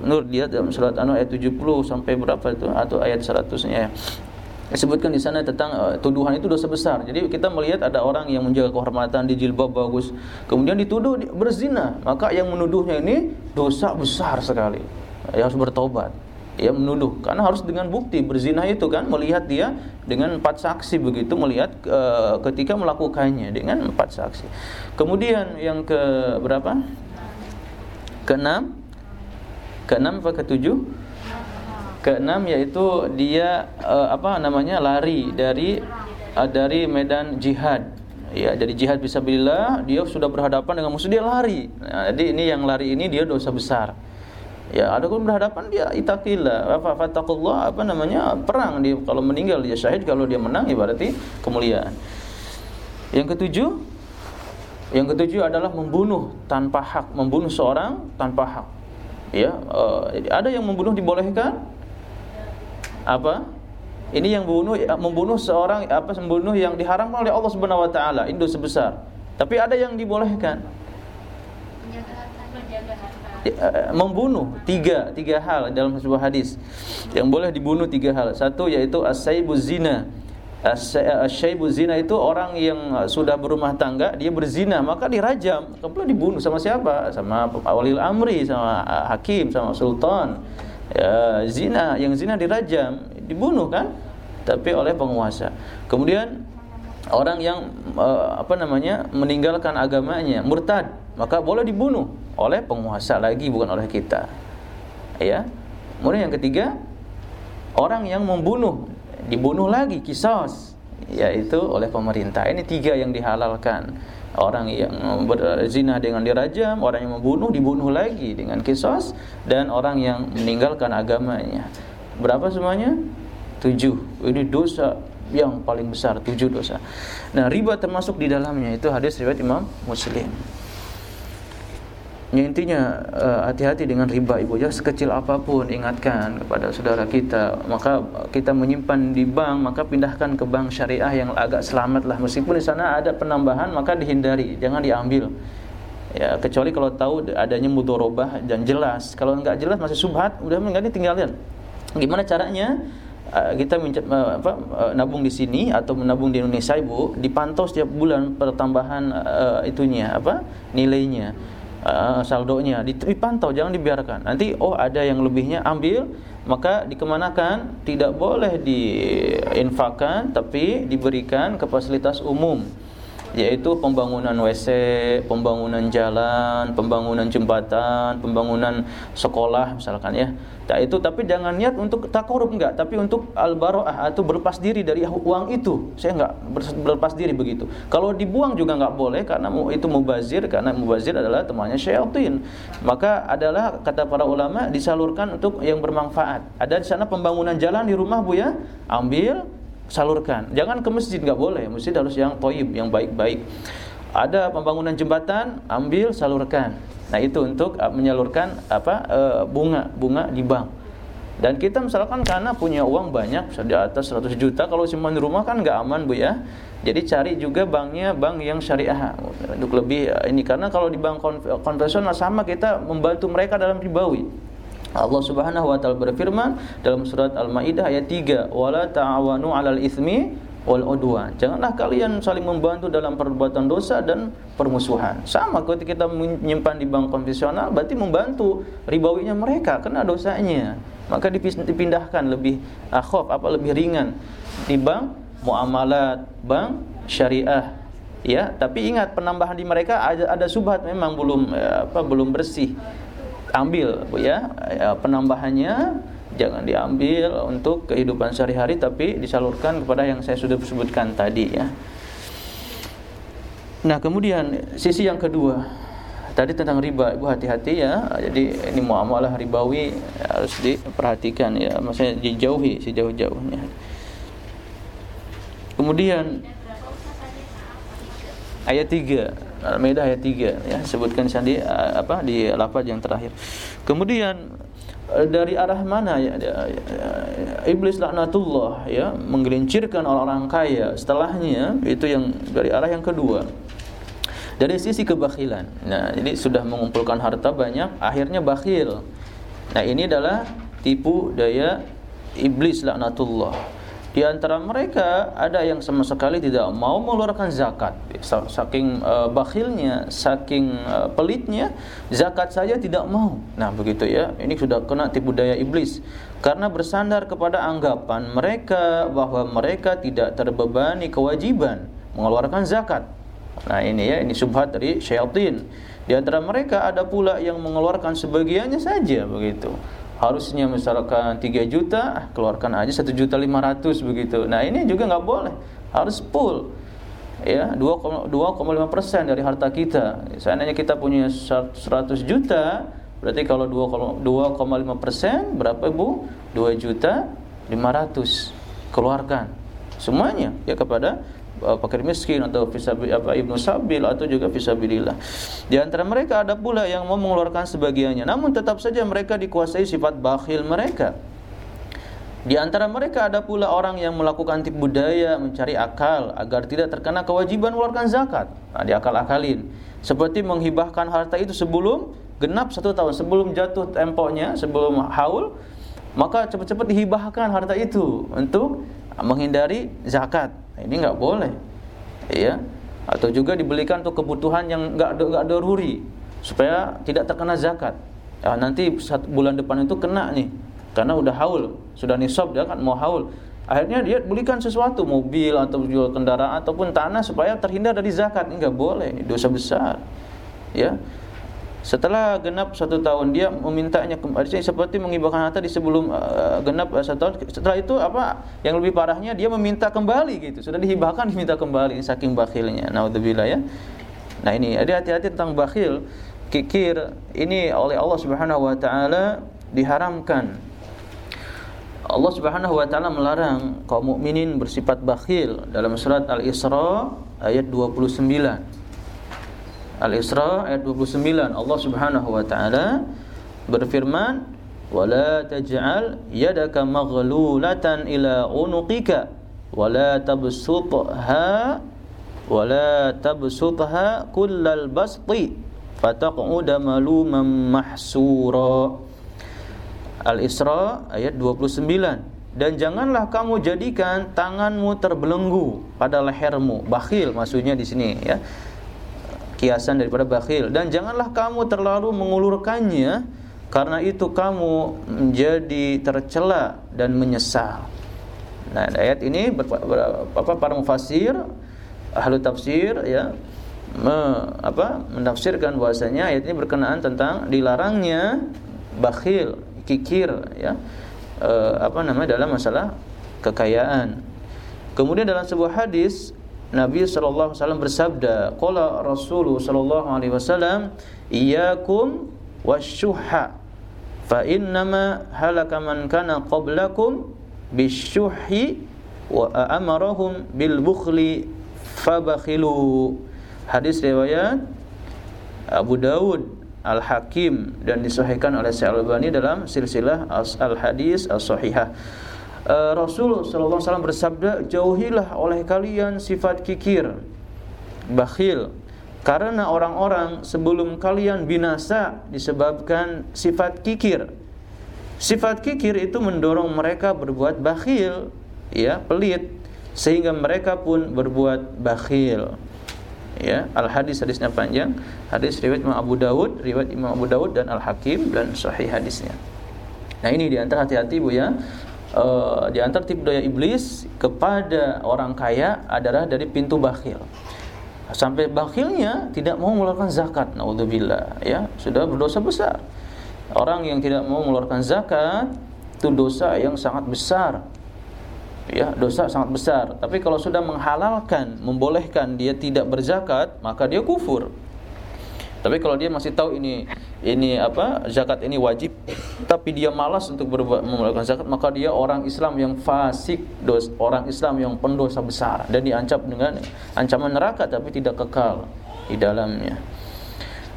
Nur lihat dalam surat An-Nur ayat 70 sampai berapa itu atau ayat 100-nya ya. Disebutkan di sana tentang uh, tuduhan itu dosa besar. Jadi kita melihat ada orang yang menjaga kehormatan di jilbab bagus, kemudian dituduh berzina, maka yang menuduhnya ini dosa besar sekali. Ya harus bertobat. Ya menuduh karena harus dengan bukti berzina itu kan melihat dia dengan empat saksi begitu melihat uh, ketika melakukannya dengan empat saksi. Kemudian yang ke berapa? Keenam Keenam apa ketujuh? Keenam yaitu dia uh, apa namanya lari dari uh, dari medan jihad. Ya, dari jihad bisa bila dia sudah berhadapan dengan musuh dia lari. Nah, jadi ini yang lari ini dia dosa besar. Ya, ada pun berhadapan dia itakillah, apa fataqullah apa namanya? perang dia kalau meninggal dia syahid, kalau dia menang ya kemuliaan. Yang ketujuh yang ketujuh adalah membunuh tanpa hak, membunuh seorang tanpa hak ya uh, ada yang membunuh dibolehkan apa? Ini yang membunuh membunuh seorang apa membunuh yang diharamkan oleh Allah Subhanahu wa taala itu sebesar. Tapi ada yang dibolehkan. Eh, membunuh tiga tiga hal dalam sebuah hadis. Yang boleh dibunuh tiga hal. Satu yaitu as-saibu zina. Asyaibu zina itu orang yang sudah berumah tangga dia berzina maka dirajam. Kemudian dibunuh sama siapa? Sama walil amri sama hakim sama sultan ya, zina yang zina dirajam dibunuh kan tapi oleh penguasa kemudian orang yang uh, apa namanya meninggalkan agamanya murtad maka boleh dibunuh oleh penguasa lagi bukan oleh kita ya kemudian yang ketiga orang yang membunuh dibunuh lagi kisos yaitu oleh pemerintah. Ini tiga yang dihalalkan. Orang yang berzina dengan dirajam, orang yang membunuh dibunuh lagi dengan kisos dan orang yang meninggalkan agamanya. Berapa semuanya? Tujuh. Ini dosa yang paling besar, tujuh dosa. Nah, riba termasuk di dalamnya itu hadis riwayat Imam Muslim. Ya intinya eh, hati-hati uh, dengan riba ibu ya. Sekecil apa pun ingatkan kepada saudara kita. Maka kita menyimpan di bank maka pindahkan ke bank syariah yang agak selamat lah. Meskipun di sana ada penambahan maka dihindari. Jangan diambil. Ya kecuali kalau tahu adanya mudorobah dan jelas. Kalau nggak jelas masih subhat udah enggak ditinggalin gimana caranya? Uh, kita uh, apa, uh, nabung di sini atau menabung di Indonesia ibu dipantau setiap bulan pertambahan uh, itunya apa nilainya uh, saldonya. Dipantau jangan dibiarkan. Nanti oh ada yang lebihnya ambil maka dikemanakan? Tidak boleh diinfakkan tapi diberikan ke fasilitas umum yaitu pembangunan WC, pembangunan jalan, pembangunan jembatan, pembangunan sekolah misalkan ya. Nah, itu tapi jangan niat untuk takorup enggak, tapi untuk al-baroah atau berlepas diri dari uang itu. Saya enggak berlepas diri begitu. Kalau dibuang juga enggak boleh karena itu mubazir karena mubazir adalah temannya syaitan. Maka adalah kata para ulama disalurkan untuk yang bermanfaat. Ada di sana pembangunan jalan di rumah Bu ya, ambil salurkan. Jangan ke masjid nggak boleh. Masjid harus yang toib, yang baik-baik. Ada pembangunan jembatan, ambil salurkan. Nah itu untuk uh, menyalurkan apa uh, bunga bunga di bank. Dan kita misalkan karena punya uang banyak, di atas 100 juta, kalau cuma di rumah kan nggak aman bu ya. Jadi cari juga banknya bank yang syariah untuk lebih uh, ini karena kalau di bank konvensional sama kita membantu mereka dalam ribawi. Allah Subhanahu wa taala berfirman dalam surat Al-Maidah ayat 3, "Wala ta'awanu 'alal itsmi wal udwan." Janganlah kalian saling membantu dalam perbuatan dosa dan permusuhan. Sama ketika kita menyimpan di bank konvensional berarti membantu ribawinya mereka kena dosanya. Maka dipindahkan lebih akhaf apa lebih ringan di bank muamalat, bank syariah. Ya, tapi ingat penambahan di mereka ada, ada subhat memang belum eh, apa belum bersih ambil ya, ya penambahannya jangan diambil untuk kehidupan sehari-hari tapi disalurkan kepada yang saya sudah sebutkan tadi ya. Nah, kemudian sisi yang kedua Tadi tentang riba, Ibu hati-hati ya. Jadi ini muamalah ribawi harus diperhatikan ya, maksudnya dijauhi sejauh-jauhnya. Kemudian ayat 3 Al-Maidah ayat 3 ya sebutkan sandi apa di lafaz yang terakhir. Kemudian eh, dari arah mana ya, ya, ya iblis laknatullah ya menggelincirkan orang-orang kaya setelahnya itu yang dari arah yang kedua. Dari sisi kebakhilan. Nah, jadi sudah mengumpulkan harta banyak, akhirnya bakhil. Nah, ini adalah tipu daya iblis laknatullah. Di antara mereka ada yang sama sekali tidak mau mengeluarkan zakat. Saking uh, bakhilnya, saking uh, pelitnya, zakat saja tidak mau. Nah, begitu ya. Ini sudah kena tipu daya iblis. Karena bersandar kepada anggapan mereka bahwa mereka tidak terbebani kewajiban mengeluarkan zakat. Nah, ini ya, ini subhat dari syaitan. Di antara mereka ada pula yang mengeluarkan sebagiannya saja begitu harusnya misalkan 3 juta keluarkan aja 1 juta 500 begitu. Nah ini juga nggak boleh. Harus full. Ya 2,5 persen dari harta kita. Seandainya kita punya 100 juta berarti kalau 2,5 persen berapa ibu 2 juta 500 keluarkan. Semuanya ya kepada fakir miskin atau fisabi apa ibnu sabil atau juga fisabilillah. Di antara mereka ada pula yang mau mengeluarkan sebagiannya, namun tetap saja mereka dikuasai sifat bakhil mereka. Di antara mereka ada pula orang yang melakukan tipu daya mencari akal agar tidak terkena kewajiban mengeluarkan zakat. Nah, diakal-akalin. Seperti menghibahkan harta itu sebelum genap satu tahun, sebelum jatuh temponya, sebelum haul, maka cepat-cepat dihibahkan harta itu untuk menghindari zakat. Ini nggak boleh. Ya. Atau juga dibelikan untuk kebutuhan yang nggak nggak daruri supaya tidak terkena zakat. Ya, nanti satu bulan depan itu kena nih karena udah haul, sudah nisab dia kan mau haul. Akhirnya dia belikan sesuatu, mobil atau jual kendaraan ataupun tanah supaya terhindar dari zakat. Ini nggak boleh, dosa besar. Ya. Setelah genap satu tahun dia memintanya kembali seperti mengibahkan harta di sebelum uh, genap uh, satu tahun. Setelah itu apa? Yang lebih parahnya dia meminta kembali gitu. Sudah dihibahkan diminta kembali saking bakhilnya. Naudzubillah ya. Nah ini ada hati-hati tentang bakhil. Kikir ini oleh Allah Subhanahu wa taala diharamkan. Allah Subhanahu wa taala melarang kaum mukminin bersifat bakhil dalam surat Al-Isra ayat 29. Al-Isra ayat 29 Allah Subhanahu wa taala berfirman wala taj'al yadaka maghlulatan ila unuqika wala tabsutha wala tabsutha kullal basti fataq'uda maluman mahsura Al-Isra ayat 29 dan janganlah kamu jadikan tanganmu terbelenggu pada lehermu. Bakhil maksudnya di sini ya kiasan daripada bakhil dan janganlah kamu terlalu mengulurkannya karena itu kamu menjadi tercela dan menyesal. Nah, ayat ini apa para mufasir ahli tafsir ya me, apa menafsirkan bahwasanya ayat ini berkenaan tentang dilarangnya bakhil, kikir ya. E, apa namanya dalam masalah kekayaan. Kemudian dalam sebuah hadis Nabi sallallahu alaihi wasallam bersabda, qala Rasulullah sallallahu alaihi wasallam, "Iyyakum wasyuhha fa innama halaka man kana qablakum bisyuhhi wa amarahum bil bukhli fabakhilu." Hadis riwayat Abu Dawud Al-Hakim dan disahihkan oleh Syekh Al-Albani dalam silsilah Al-Hadis As-Sahihah. Uh, Rasul wasallam bersabda, "Jauhilah oleh kalian sifat kikir, bakhil, karena orang-orang sebelum kalian binasa disebabkan sifat kikir." Sifat kikir itu mendorong mereka berbuat bakhil, ya, pelit, sehingga mereka pun berbuat bakhil. Ya, al hadis hadisnya panjang. Hadis riwayat Imam Abu Dawud, riwayat Imam Abu Dawud dan Al Hakim dan sahih hadisnya. Nah ini di antara hati-hati bu ya uh, di antara tipu daya iblis kepada orang kaya adalah dari pintu bakhil. Sampai bakhilnya tidak mau mengeluarkan zakat, naudzubillah, ya, sudah berdosa besar. Orang yang tidak mau mengeluarkan zakat itu dosa yang sangat besar. Ya, dosa sangat besar. Tapi kalau sudah menghalalkan, membolehkan dia tidak berzakat, maka dia kufur. Tapi kalau dia masih tahu ini ini apa zakat ini wajib, tapi dia malas untuk berbuat melakukan zakat, maka dia orang Islam yang fasik, dos, orang Islam yang pendosa besar dan diancam dengan ancaman neraka tapi tidak kekal di dalamnya.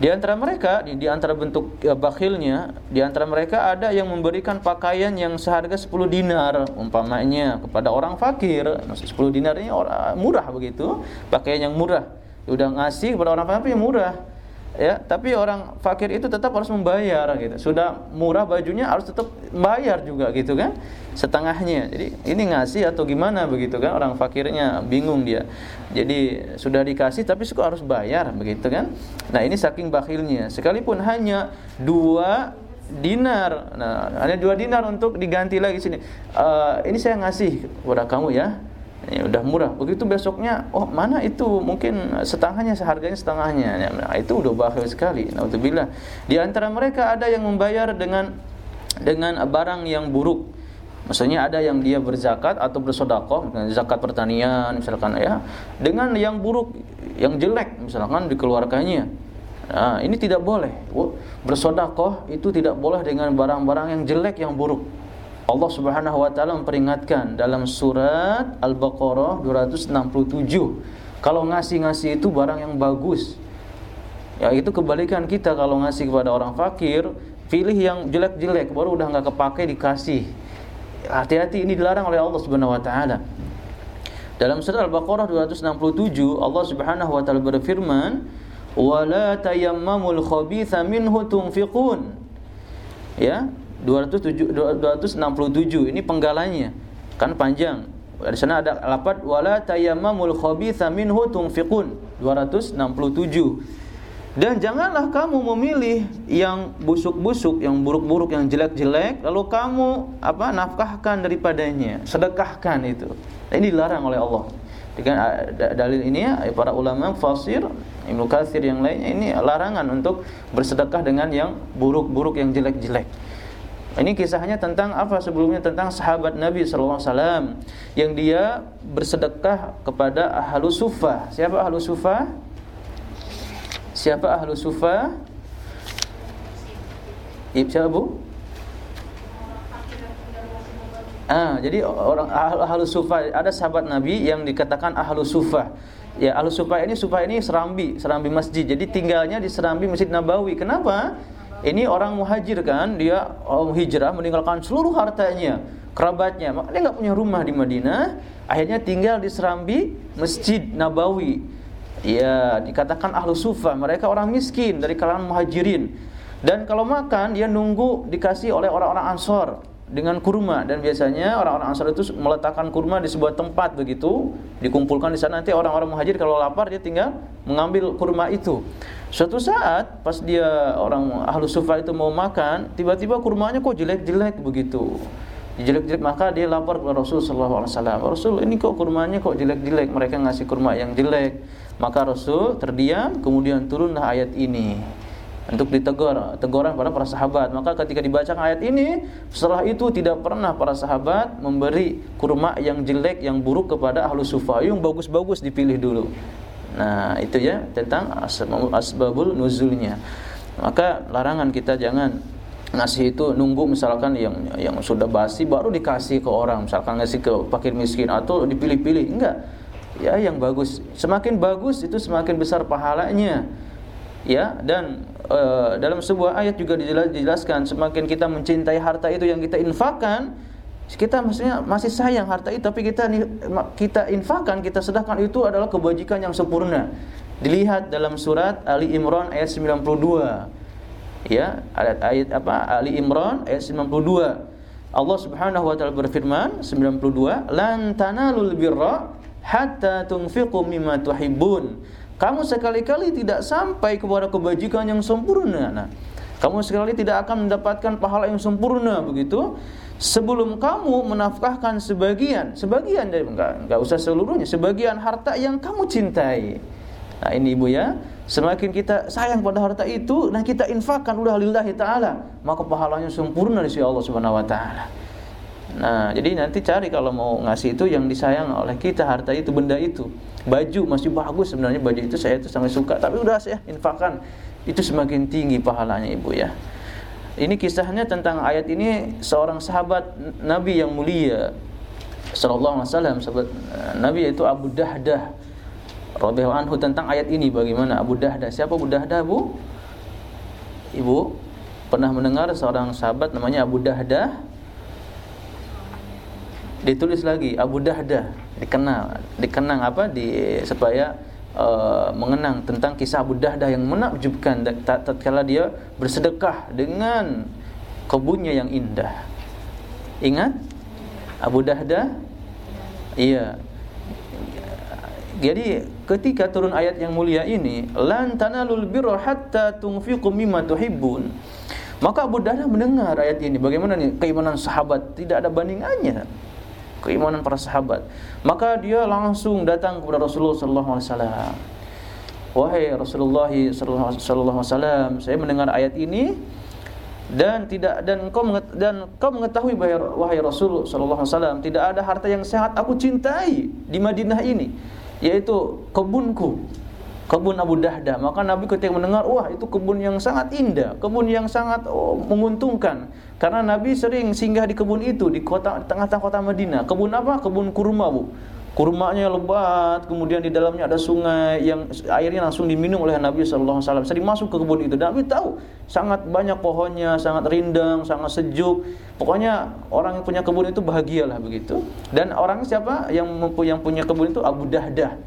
Di antara mereka, di, di antara bentuk ya, bakhilnya, di antara mereka ada yang memberikan pakaian yang seharga 10 dinar umpamanya kepada orang fakir. 10 dinar ini murah begitu, pakaian yang murah. Udah ngasih kepada orang fakir yang murah ya tapi orang fakir itu tetap harus membayar gitu. Sudah murah bajunya harus tetap bayar juga gitu kan. Setengahnya. Jadi ini ngasih atau gimana begitu kan? Orang fakirnya bingung dia. Jadi sudah dikasih tapi suka harus bayar begitu kan? Nah ini saking bakhilnya. Sekalipun hanya dua dinar. Nah hanya dua dinar untuk diganti lagi sini. Uh, ini saya ngasih kepada kamu ya ya udah murah. Begitu besoknya oh mana itu? Mungkin setengahnya seharganya setengahnya. Ya, nah, itu udah bahagia sekali. Naudzubillah di antara mereka ada yang membayar dengan dengan barang yang buruk. Maksudnya ada yang dia berzakat atau bersodakoh zakat pertanian misalkan ya dengan yang buruk yang jelek misalkan dikeluarkannya. Nah, ini tidak boleh. Bersodakoh itu tidak boleh dengan barang-barang yang jelek yang buruk Allah Subhanahu wa taala memperingatkan dalam surat Al-Baqarah 267. Kalau ngasih-ngasih itu barang yang bagus. Ya itu kebalikan kita kalau ngasih kepada orang fakir, pilih yang jelek-jelek baru udah nggak kepake dikasih. Hati-hati ini dilarang oleh Allah Subhanahu wa taala. Dalam surat Al-Baqarah 267 Allah Subhanahu wa taala berfirman, "Wa la tayammamul khabitha minhu tunfiqun." Ya, 267 ini penggalanya kan panjang di sana ada lapat wala tayammamul khabitha minhu tunfiqun 267 dan janganlah kamu memilih yang busuk-busuk, yang buruk-buruk, yang jelek-jelek lalu kamu apa nafkahkan daripadanya, sedekahkan itu. Ini dilarang oleh Allah. Dengan dalil ini ya, para ulama fasir Ibnu Katsir yang lainnya ini larangan untuk bersedekah dengan yang buruk-buruk, yang jelek-jelek. Ini kisahnya tentang apa sebelumnya tentang sahabat Nabi sallallahu alaihi wasallam yang dia bersedekah kepada ahlu sufa. Siapa ahlu sufa? Siapa ahlu sufa? Siapa Bu? Ah, jadi orang ahlu, sufa ada sahabat Nabi yang dikatakan ahlu sufa. Ya, ahlu sufa ini sufa ini serambi, serambi masjid. Jadi tinggalnya di serambi Masjid Nabawi. Kenapa? Ini orang muhajir kan, dia orang hijrah meninggalkan seluruh hartanya, kerabatnya. Maka dia nggak punya rumah di Madinah, akhirnya tinggal di serambi Masjid Nabawi. Ya, dikatakan ahlu sufa, mereka orang miskin dari kalangan muhajirin. Dan kalau makan dia nunggu dikasih oleh orang-orang Ansor dengan kurma dan biasanya orang-orang Ansor itu meletakkan kurma di sebuah tempat begitu, dikumpulkan di sana nanti orang-orang muhajir kalau lapar dia tinggal mengambil kurma itu. Suatu saat pas dia orang ahlu sufa itu mau makan, tiba-tiba kurmanya kok jelek-jelek begitu. Jelek-jelek maka dia lapor kepada Rasul sallallahu alaihi wasallam. Rasul, ini kok kurmanya kok jelek-jelek? Mereka ngasih kurma yang jelek. Maka Rasul terdiam, kemudian turunlah ayat ini untuk ditegur teguran pada para sahabat. Maka ketika dibaca ayat ini, setelah itu tidak pernah para sahabat memberi kurma yang jelek, yang buruk kepada ahlu sufa. Yang bagus-bagus dipilih dulu. Nah, itu ya tentang asbabul nuzulnya. Maka larangan kita jangan ngasih itu nunggu misalkan yang yang sudah basi baru dikasih ke orang, misalkan ngasih ke fakir miskin atau dipilih-pilih. Enggak. Ya, yang bagus. Semakin bagus itu semakin besar pahalanya. Ya, dan e, dalam sebuah ayat juga dijelaskan semakin kita mencintai harta itu yang kita infakkan, kita maksudnya masih sayang harta itu tapi kita kita infakkan, kita sedahkan itu adalah kebajikan yang sempurna. Dilihat dalam surat Ali Imran ayat 92. Ya, ayat ayat apa? Ali Imran ayat 92. Allah Subhanahu wa taala berfirman 92, "Lan tanalul birra hatta tunfiqu mimma tuhibbun." Kamu sekali-kali tidak sampai kepada kebajikan yang sempurna. Nah, kamu sekali tidak akan mendapatkan pahala yang sempurna begitu sebelum kamu menafkahkan sebagian, sebagian dari enggak enggak usah seluruhnya, sebagian harta yang kamu cintai. Nah, ini Ibu ya, semakin kita sayang pada harta itu, nah kita infakkan udah lillahi taala, maka pahalanya sempurna di sisi Allah Subhanahu wa taala. Nah, jadi nanti cari kalau mau ngasih itu yang disayang oleh kita harta itu, benda itu. Baju masih bagus sebenarnya baju itu saya itu sangat suka, tapi udah saya infakkan itu semakin tinggi pahalanya Ibu ya. Ini kisahnya tentang ayat ini seorang sahabat Nabi yang mulia sallallahu alaihi wasallam sahabat eh, Nabi yaitu Abu Dahdah radhiyallahu anhu tentang ayat ini bagaimana Abu Dahdah. Siapa Abu Dahdah, Bu? Ibu pernah mendengar seorang sahabat namanya Abu Dahdah? Ditulis lagi Abu Dahdah, dikenal, dikenang apa di supaya uh, mengenang tentang kisah Abu Dahdah yang menakjubkan tatkala dia bersedekah dengan kebunnya yang indah. Ingat Abu Dahdah? Iya, jadi ketika turun ayat yang mulia ini, lan tanalul birra hatta tunfiqu mimma tuhibbun. Maka Abu Darda mendengar ayat ini. Bagaimana nih keimanan sahabat? Tidak ada bandingannya. Keimanan para sahabat. Maka dia langsung datang kepada Rasulullah sallallahu alaihi wasallam. Wahai Rasulullah sallallahu alaihi wasallam, saya mendengar ayat ini dan tidak dan kau dan kau mengetahui wahai Rasul sallallahu alaihi wasallam tidak ada harta yang sangat aku cintai di Madinah ini yaitu kebunku kebun Abu Dahdah maka Nabi ketika mendengar wah itu kebun yang sangat indah kebun yang sangat oh, menguntungkan karena Nabi sering singgah di kebun itu di kota tengah-tengah kota Madinah kebun apa kebun kurma Bu kurmanya lebat, kemudian di dalamnya ada sungai yang airnya langsung diminum oleh Nabi sallallahu alaihi wasallam. Sering masuk ke kebun itu. Nabi tahu sangat banyak pohonnya, sangat rindang, sangat sejuk. Pokoknya orang yang punya kebun itu bahagialah begitu. Dan orang siapa yang yang punya kebun itu Abu Dahdah.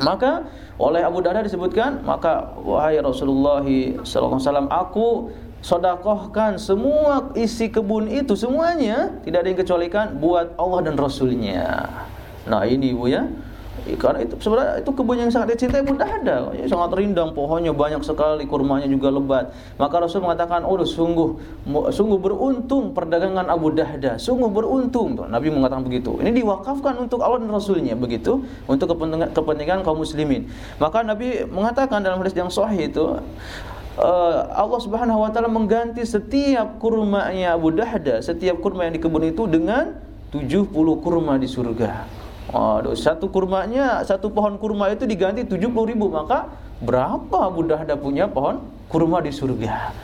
Maka oleh Abu Dahdah disebutkan, maka wahai Rasulullah sallallahu alaihi wasallam, aku sodakohkan semua isi kebun itu semuanya tidak ada yang kecualikan buat Allah dan Rasulnya. Nah ini ibu ya karena itu sebenarnya itu kebun yang sangat dicintai pun ada. Ya, sangat rindang pohonnya banyak sekali kurmanya juga lebat. Maka Rasul mengatakan oh sungguh sungguh beruntung perdagangan Abu Dahda sungguh beruntung. Nabi mengatakan begitu. Ini diwakafkan untuk Allah dan Rasulnya begitu untuk kepentingan, kepentingan kaum muslimin. Maka Nabi mengatakan dalam hadis yang sahih itu uh, Allah Subhanahu wa taala mengganti setiap kurmanya Abu Dahda setiap kurma yang di kebun itu dengan 70 kurma di surga Aduh, satu kurmanya, satu pohon kurma itu diganti 70 ribu Maka berapa Buddha ada punya pohon kurma di surga?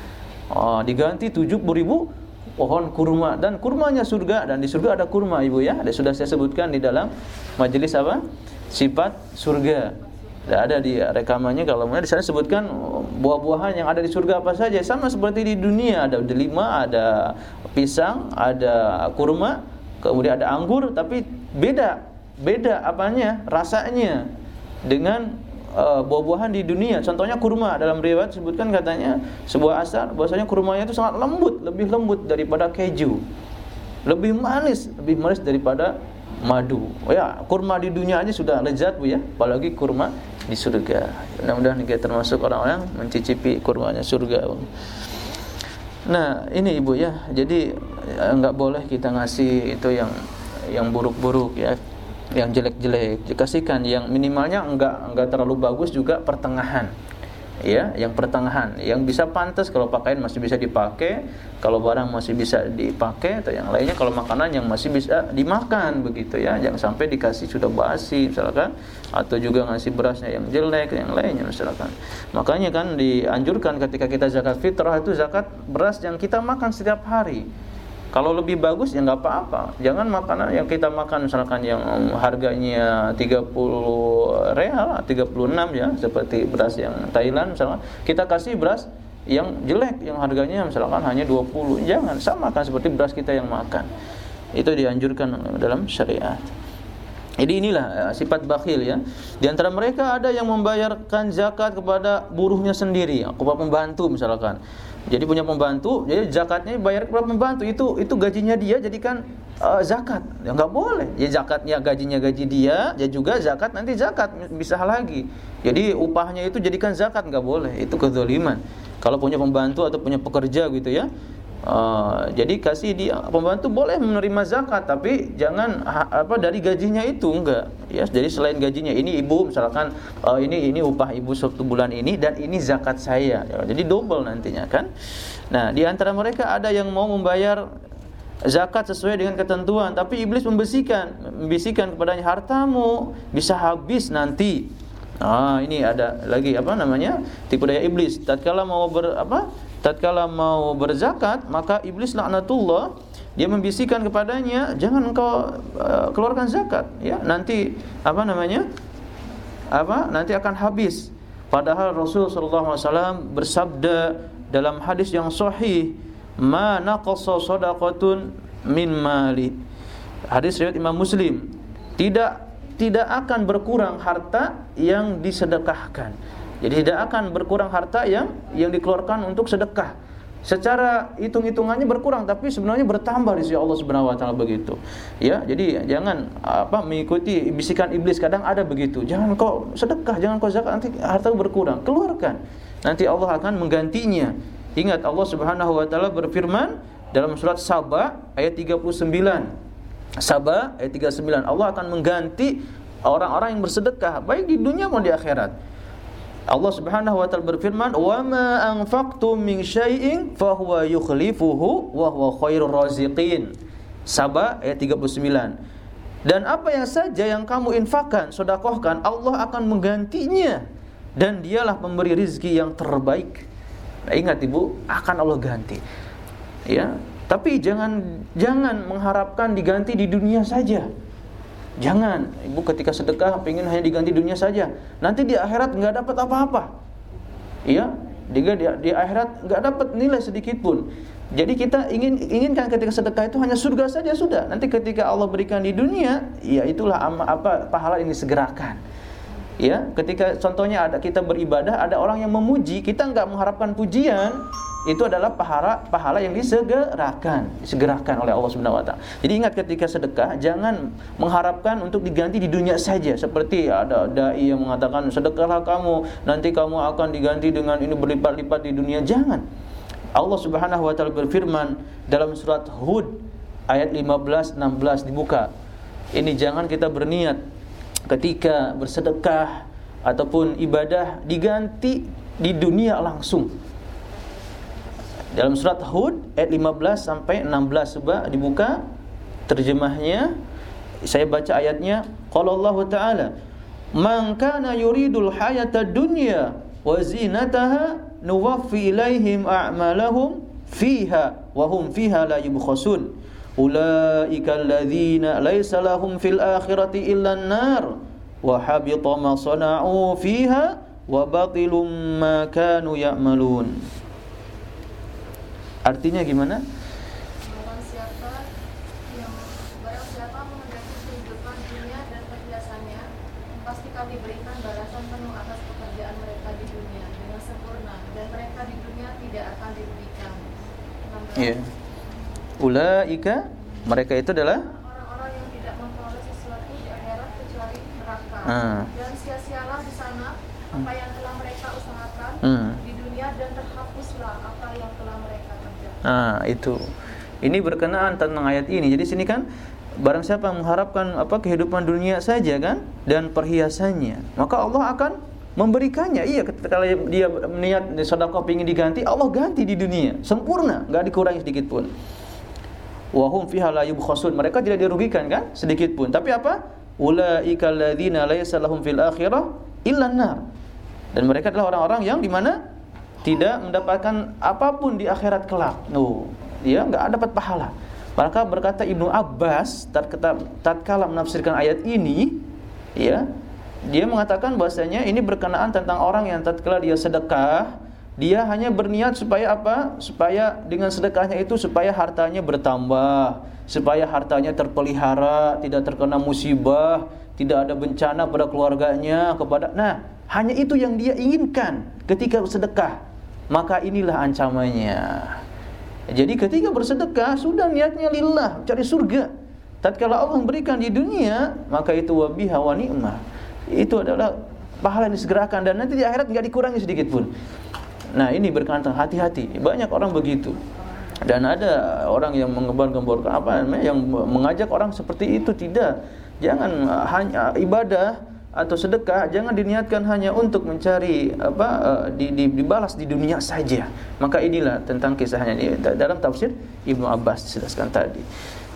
Oh, Diganti 70 ribu pohon kurma Dan kurmanya surga. Dan di surga ada kurma ibu ya. Dan sudah saya sebutkan di dalam majelis apa? Sifat surga. Tidak ada di rekamannya. Kalau di sana sebutkan buah-buahan yang ada di surga apa saja. Sama seperti di dunia. Ada delima, ada pisang, ada kurma, kemudian ada anggur tapi beda beda apanya? Rasanya dengan uh, buah-buahan di dunia. Contohnya kurma. Dalam riwayat sebutkan katanya sebuah asar bahwasanya kurmanya itu sangat lembut lebih lembut daripada keju. Lebih manis lebih manis daripada madu. Oh ya kurma di dunia aja sudah lezat Bu ya. Apalagi kurma di surga. Mudah-mudahan kita termasuk orang-orang mencicipi kurmanya surga nah ini Ibu ya. Jadi enggak eh, boleh kita ngasih itu yang yang buruk-buruk ya yang jelek-jelek. Dikasihkan yang minimalnya enggak enggak terlalu bagus juga pertengahan. Ya yang pertengahan. Yang bisa pantas kalau pakaian masih bisa dipakai kalau barang masih bisa dipakai atau yang lainnya kalau makanan yang masih bisa dimakan begitu ya. Jangan sampai dikasih sudah basi misalkan atau juga ngasih berasnya yang jelek yang lainnya misalkan. Makanya kan dianjurkan ketika kita zakat fitrah itu zakat beras yang kita makan setiap hari kalau lebih bagus ya nggak apa-apa. Jangan makanan yang kita makan misalkan yang harganya 30 real, 36 ya, seperti beras yang Thailand misalkan. Kita kasih beras yang jelek yang harganya misalkan hanya 20. Jangan samakan seperti beras kita yang makan. Itu dianjurkan dalam syariat. Jadi inilah ya, sifat bakhil ya. Di antara mereka ada yang membayarkan zakat kepada buruhnya sendiri, kepada pembantu misalkan. Jadi punya pembantu, jadi zakatnya bayar kepada pembantu itu itu gajinya dia jadikan uh, zakat. Ya nggak boleh. Ya zakatnya gajinya gaji dia, ya juga zakat nanti zakat bisa lagi. Jadi upahnya itu jadikan zakat nggak boleh. Itu kezaliman. Kalau punya pembantu atau punya pekerja gitu ya, Uh, jadi kasih dia pembantu boleh menerima zakat tapi jangan ha, apa dari gajinya itu enggak. Ya jadi selain gajinya ini ibu misalkan uh, ini ini upah ibu satu bulan ini dan ini zakat saya. Ya, jadi double nantinya kan? Nah di antara mereka ada yang mau membayar zakat sesuai dengan ketentuan tapi iblis membisikkan membisikkan kepadanya hartamu bisa habis nanti Ah, ini ada lagi apa namanya? Tipu daya iblis. Tatkala mau ber apa? Tatkala mau berzakat, maka iblis laknatullah dia membisikkan kepadanya, "Jangan engkau uh, keluarkan zakat, ya. Nanti apa namanya? Apa? Nanti akan habis." Padahal Rasul sallallahu alaihi wasallam bersabda dalam hadis yang sahih, "Ma naqasa shadaqatun min mali." Hadis riwayat Imam Muslim. Tidak tidak akan berkurang harta yang disedekahkan. Jadi tidak akan berkurang harta yang yang dikeluarkan untuk sedekah. Secara hitung-hitungannya berkurang tapi sebenarnya bertambah di sisi Allah Subhanahu wa taala begitu. Ya, jadi jangan apa mengikuti bisikan iblis kadang ada begitu. Jangan kau sedekah, jangan kau zakat nanti harta berkurang. Keluarkan. Nanti Allah akan menggantinya. Ingat Allah Subhanahu wa taala berfirman dalam surat Saba ayat 39. Sabah ayat 39 Allah akan mengganti orang-orang yang bersedekah baik di dunia maupun di akhirat. Allah Subhanahu wa taala berfirman, "Wa ma anfaqtum min syai'in fa huwa yukhlifuhu wa huwa khairur raziqin." Sabah ayat 39. Dan apa yang saja yang kamu infakkan, sedekahkan, Allah akan menggantinya dan dialah pemberi rizki yang terbaik. Nah, ingat Ibu, akan Allah ganti. Ya, tapi jangan jangan mengharapkan diganti di dunia saja. Jangan, ibu ketika sedekah ingin hanya diganti dunia saja. Nanti di akhirat nggak dapat apa-apa. Iya, di, di, di akhirat nggak dapat nilai sedikit pun. Jadi kita ingin inginkan ketika sedekah itu hanya surga saja sudah. Nanti ketika Allah berikan di dunia, ya itulah apa pahala ini segerakan. Ya, ketika contohnya ada kita beribadah, ada orang yang memuji, kita nggak mengharapkan pujian, itu adalah pahala pahala yang disegerakan, disegerakan oleh Allah Subhanahu wa taala. Jadi ingat ketika sedekah jangan mengharapkan untuk diganti di dunia saja seperti ada dai yang mengatakan sedekahlah kamu nanti kamu akan diganti dengan ini berlipat-lipat di dunia. Jangan. Allah Subhanahu wa taala berfirman dalam surat Hud ayat 15 16 dibuka. Ini jangan kita berniat ketika bersedekah ataupun ibadah diganti di dunia langsung dalam surat Hud ayat 15 sampai 16 coba dibuka terjemahnya. Saya baca ayatnya. Qala Allah Ta'ala, "Man kana yuridul hayata dunya wa zinataha nuwaffi ilaihim a'malahum fiha wa hum fiha la yubkhasun." Ulaika alladhina laysa lahum fil akhirati illa an-nar wa habita ma sana'u fiha wa batilum ma kanu ya'malun. Artinya gimana? Barang siapa yang barang siapa mengendaki kehidupan dunia dan perhiasannya, pasti kami berikan balasan penuh atas pekerjaan mereka di dunia dengan sempurna dan mereka di dunia tidak akan dirugikan. Iya. Yeah. Ulaika mereka itu adalah orang-orang yang tidak memperoleh sesuatu di akhirat kecuali neraka. Hmm. Dan sia-sialah di sana apa yang telah mereka usahakan Hmm. di dunia dan terhapuslah apa yang telah mereka kerjakan. Nah, itu. Ini berkenaan tentang ayat ini. Jadi sini kan barang siapa mengharapkan apa kehidupan dunia saja kan dan perhiasannya, maka Allah akan memberikannya. Iya, ketika dia niat sedekah ingin diganti, Allah ganti di dunia sempurna, nggak dikurangi sedikit pun. Wahum fiha la yubkhasun. Mereka tidak dirugikan kan sedikit pun. Tapi apa? Ulaika alladzina laisa lahum fil akhirah illa nar. Dan mereka adalah orang-orang yang di mana tidak mendapatkan apa pun di akhirat kelak. No, dia nggak dapat pahala. Maka berkata Ibnu Abbas tatkala menafsirkan ayat ini, ya, dia mengatakan bahasanya ini berkenaan tentang orang yang tatkala dia sedekah, dia hanya berniat supaya apa? Supaya dengan sedekahnya itu supaya hartanya bertambah, supaya hartanya terpelihara, tidak terkena musibah, tidak ada bencana pada keluarganya, kepada Nah, hanya itu yang dia inginkan ketika sedekah. Maka inilah ancamannya. Jadi ketika bersedekah sudah niatnya lillah, cari surga. Tatkala Allah memberikan di dunia, maka itu wabiha wa ni'mah. Itu adalah pahala yang disegerakan dan nanti di akhirat nggak dikurangi sedikit pun. Nah, ini berkaitan hati-hati. Banyak orang begitu. Dan ada orang yang mengembar-gemborkan apa yang mengajak orang seperti itu tidak. Jangan hanya ibadah atau sedekah jangan diniatkan hanya untuk mencari apa uh, di, di, dibalas di dunia saja. Maka inilah tentang kisahnya ini dalam tafsir Ibnu Abbas dijelaskan tadi.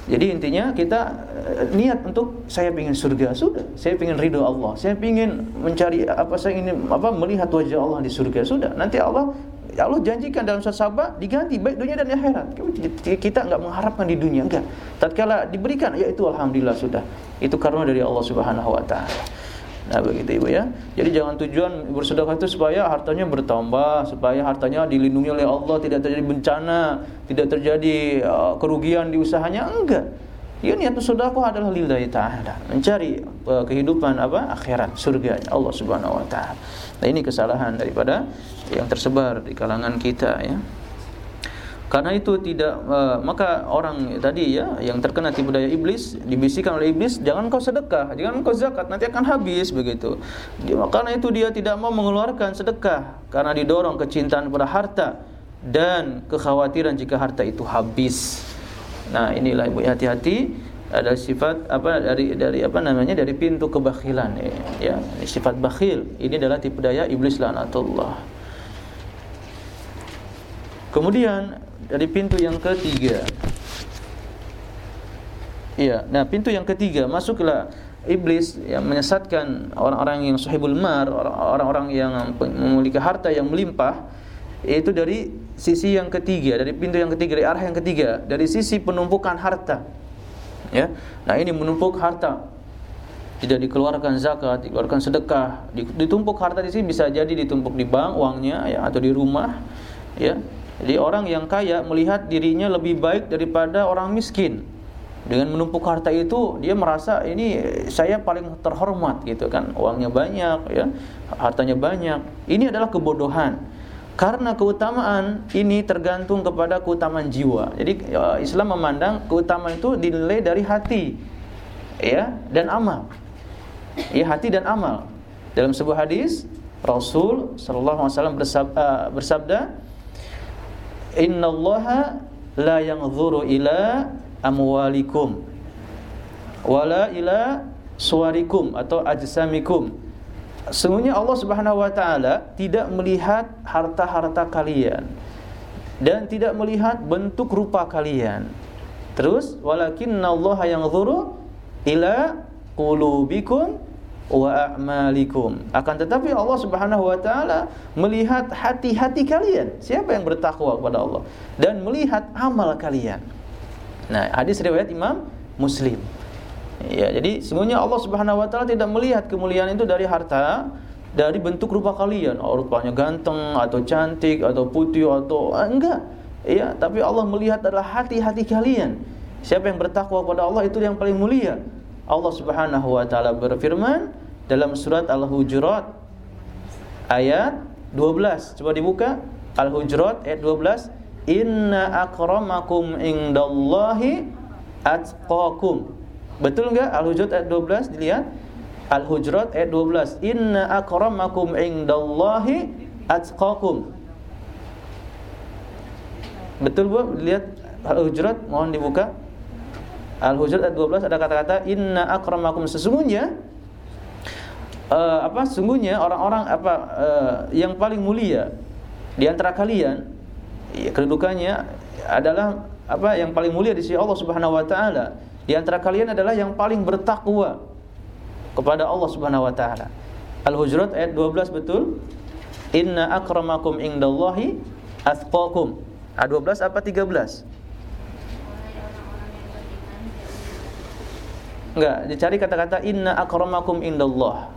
Jadi intinya kita uh, niat untuk saya ingin surga sudah, saya ingin ridho Allah, saya ingin mencari apa saya ingin apa melihat wajah Allah di surga sudah. Nanti Allah Ya Allah janjikan dalam surat Sabah diganti baik dunia dan akhirat. Kita enggak mengharapkan di dunia enggak. Tatkala diberikan ya itu alhamdulillah sudah. Itu karena dari Allah Subhanahu wa taala. Nah begitu ibu ya. Jadi jangan tujuan bersedekah itu supaya hartanya bertambah, supaya hartanya dilindungi oleh Allah, tidak terjadi bencana, tidak terjadi uh, kerugian di usahanya, enggak. Ya niat sedekah adalah lillahi taala, mencari uh, kehidupan apa? akhirat, surga Allah Subhanahu wa taala. Nah ini kesalahan daripada yang tersebar di kalangan kita ya. Karena itu tidak uh, maka orang tadi ya yang terkena tipu daya iblis dibisikkan oleh iblis jangan kau sedekah, jangan kau zakat nanti akan habis begitu. Dia, karena itu dia tidak mau mengeluarkan sedekah karena didorong kecintaan pada harta dan kekhawatiran jika harta itu habis. Nah, inilah Ibu hati-hati ada sifat apa dari dari apa namanya dari pintu kebakhilan ya, ya sifat bakhil ini adalah tipu daya iblis laknatullah. Kemudian dari pintu yang ketiga. Iya, nah pintu yang ketiga masuklah iblis yang menyesatkan orang-orang yang sahibul mar, orang-orang yang memiliki harta yang melimpah itu dari sisi yang ketiga, dari pintu yang ketiga, dari arah yang ketiga, dari sisi penumpukan harta. Ya. Nah, ini menumpuk harta. Tidak dikeluarkan zakat, dikeluarkan sedekah, ditumpuk harta di sini bisa jadi ditumpuk di bank uangnya ya atau di rumah ya jadi orang yang kaya melihat dirinya lebih baik daripada orang miskin. Dengan menumpuk harta itu dia merasa ini saya paling terhormat gitu kan. Uangnya banyak ya, hartanya banyak. Ini adalah kebodohan. Karena keutamaan ini tergantung kepada keutamaan jiwa. Jadi ya, Islam memandang keutamaan itu dinilai dari hati ya dan amal. Ya hati dan amal. Dalam sebuah hadis Rasul sallallahu alaihi wasallam bersabda innallaha la yanzuru ila amwalikum wala ila suwarikum atau ajsamikum Sungguhnya Allah Subhanahu wa taala tidak melihat harta-harta kalian dan tidak melihat bentuk rupa kalian. Terus walakinnallaha yanzuru ila qulubikum wa a'malikum. Akan tetapi Allah Subhanahu wa taala melihat hati-hati kalian. Siapa yang bertakwa kepada Allah dan melihat amal kalian. Nah, hadis riwayat Imam Muslim. Ya, jadi sungguhnya Allah Subhanahu wa taala tidak melihat kemuliaan itu dari harta, dari bentuk rupa kalian. Oh, rupanya ganteng atau cantik atau putih atau ah, enggak. Ya, tapi Allah melihat adalah hati-hati kalian. Siapa yang bertakwa kepada Allah itu yang paling mulia. Allah Subhanahu wa taala berfirman dalam surat Al-Hujurat ayat 12. Coba dibuka Al-Hujurat ayat 12. Inna akramakum indallahi atqakum. Betul enggak Al-Hujurat ayat 12 dilihat? Al-Hujurat ayat 12. Inna akramakum indallahi atqakum. Betul Bu? Dilihat Al-Hujurat mohon dibuka. Al-Hujurat ayat 12 ada kata-kata inna akramakum sesungguhnya uh, apa sesungguhnya orang-orang apa uh, yang paling mulia di antara kalian ya, kedudukannya adalah apa yang paling mulia di sisi Allah Subhanahu wa taala. Di antara kalian adalah yang paling bertakwa kepada Allah Subhanahu wa taala. Al-Hujurat ayat 12 betul? Inna akramakum indallahi atqakum. Ayat 12 apa 13? Enggak, dicari kata-kata inna akramakum indallah.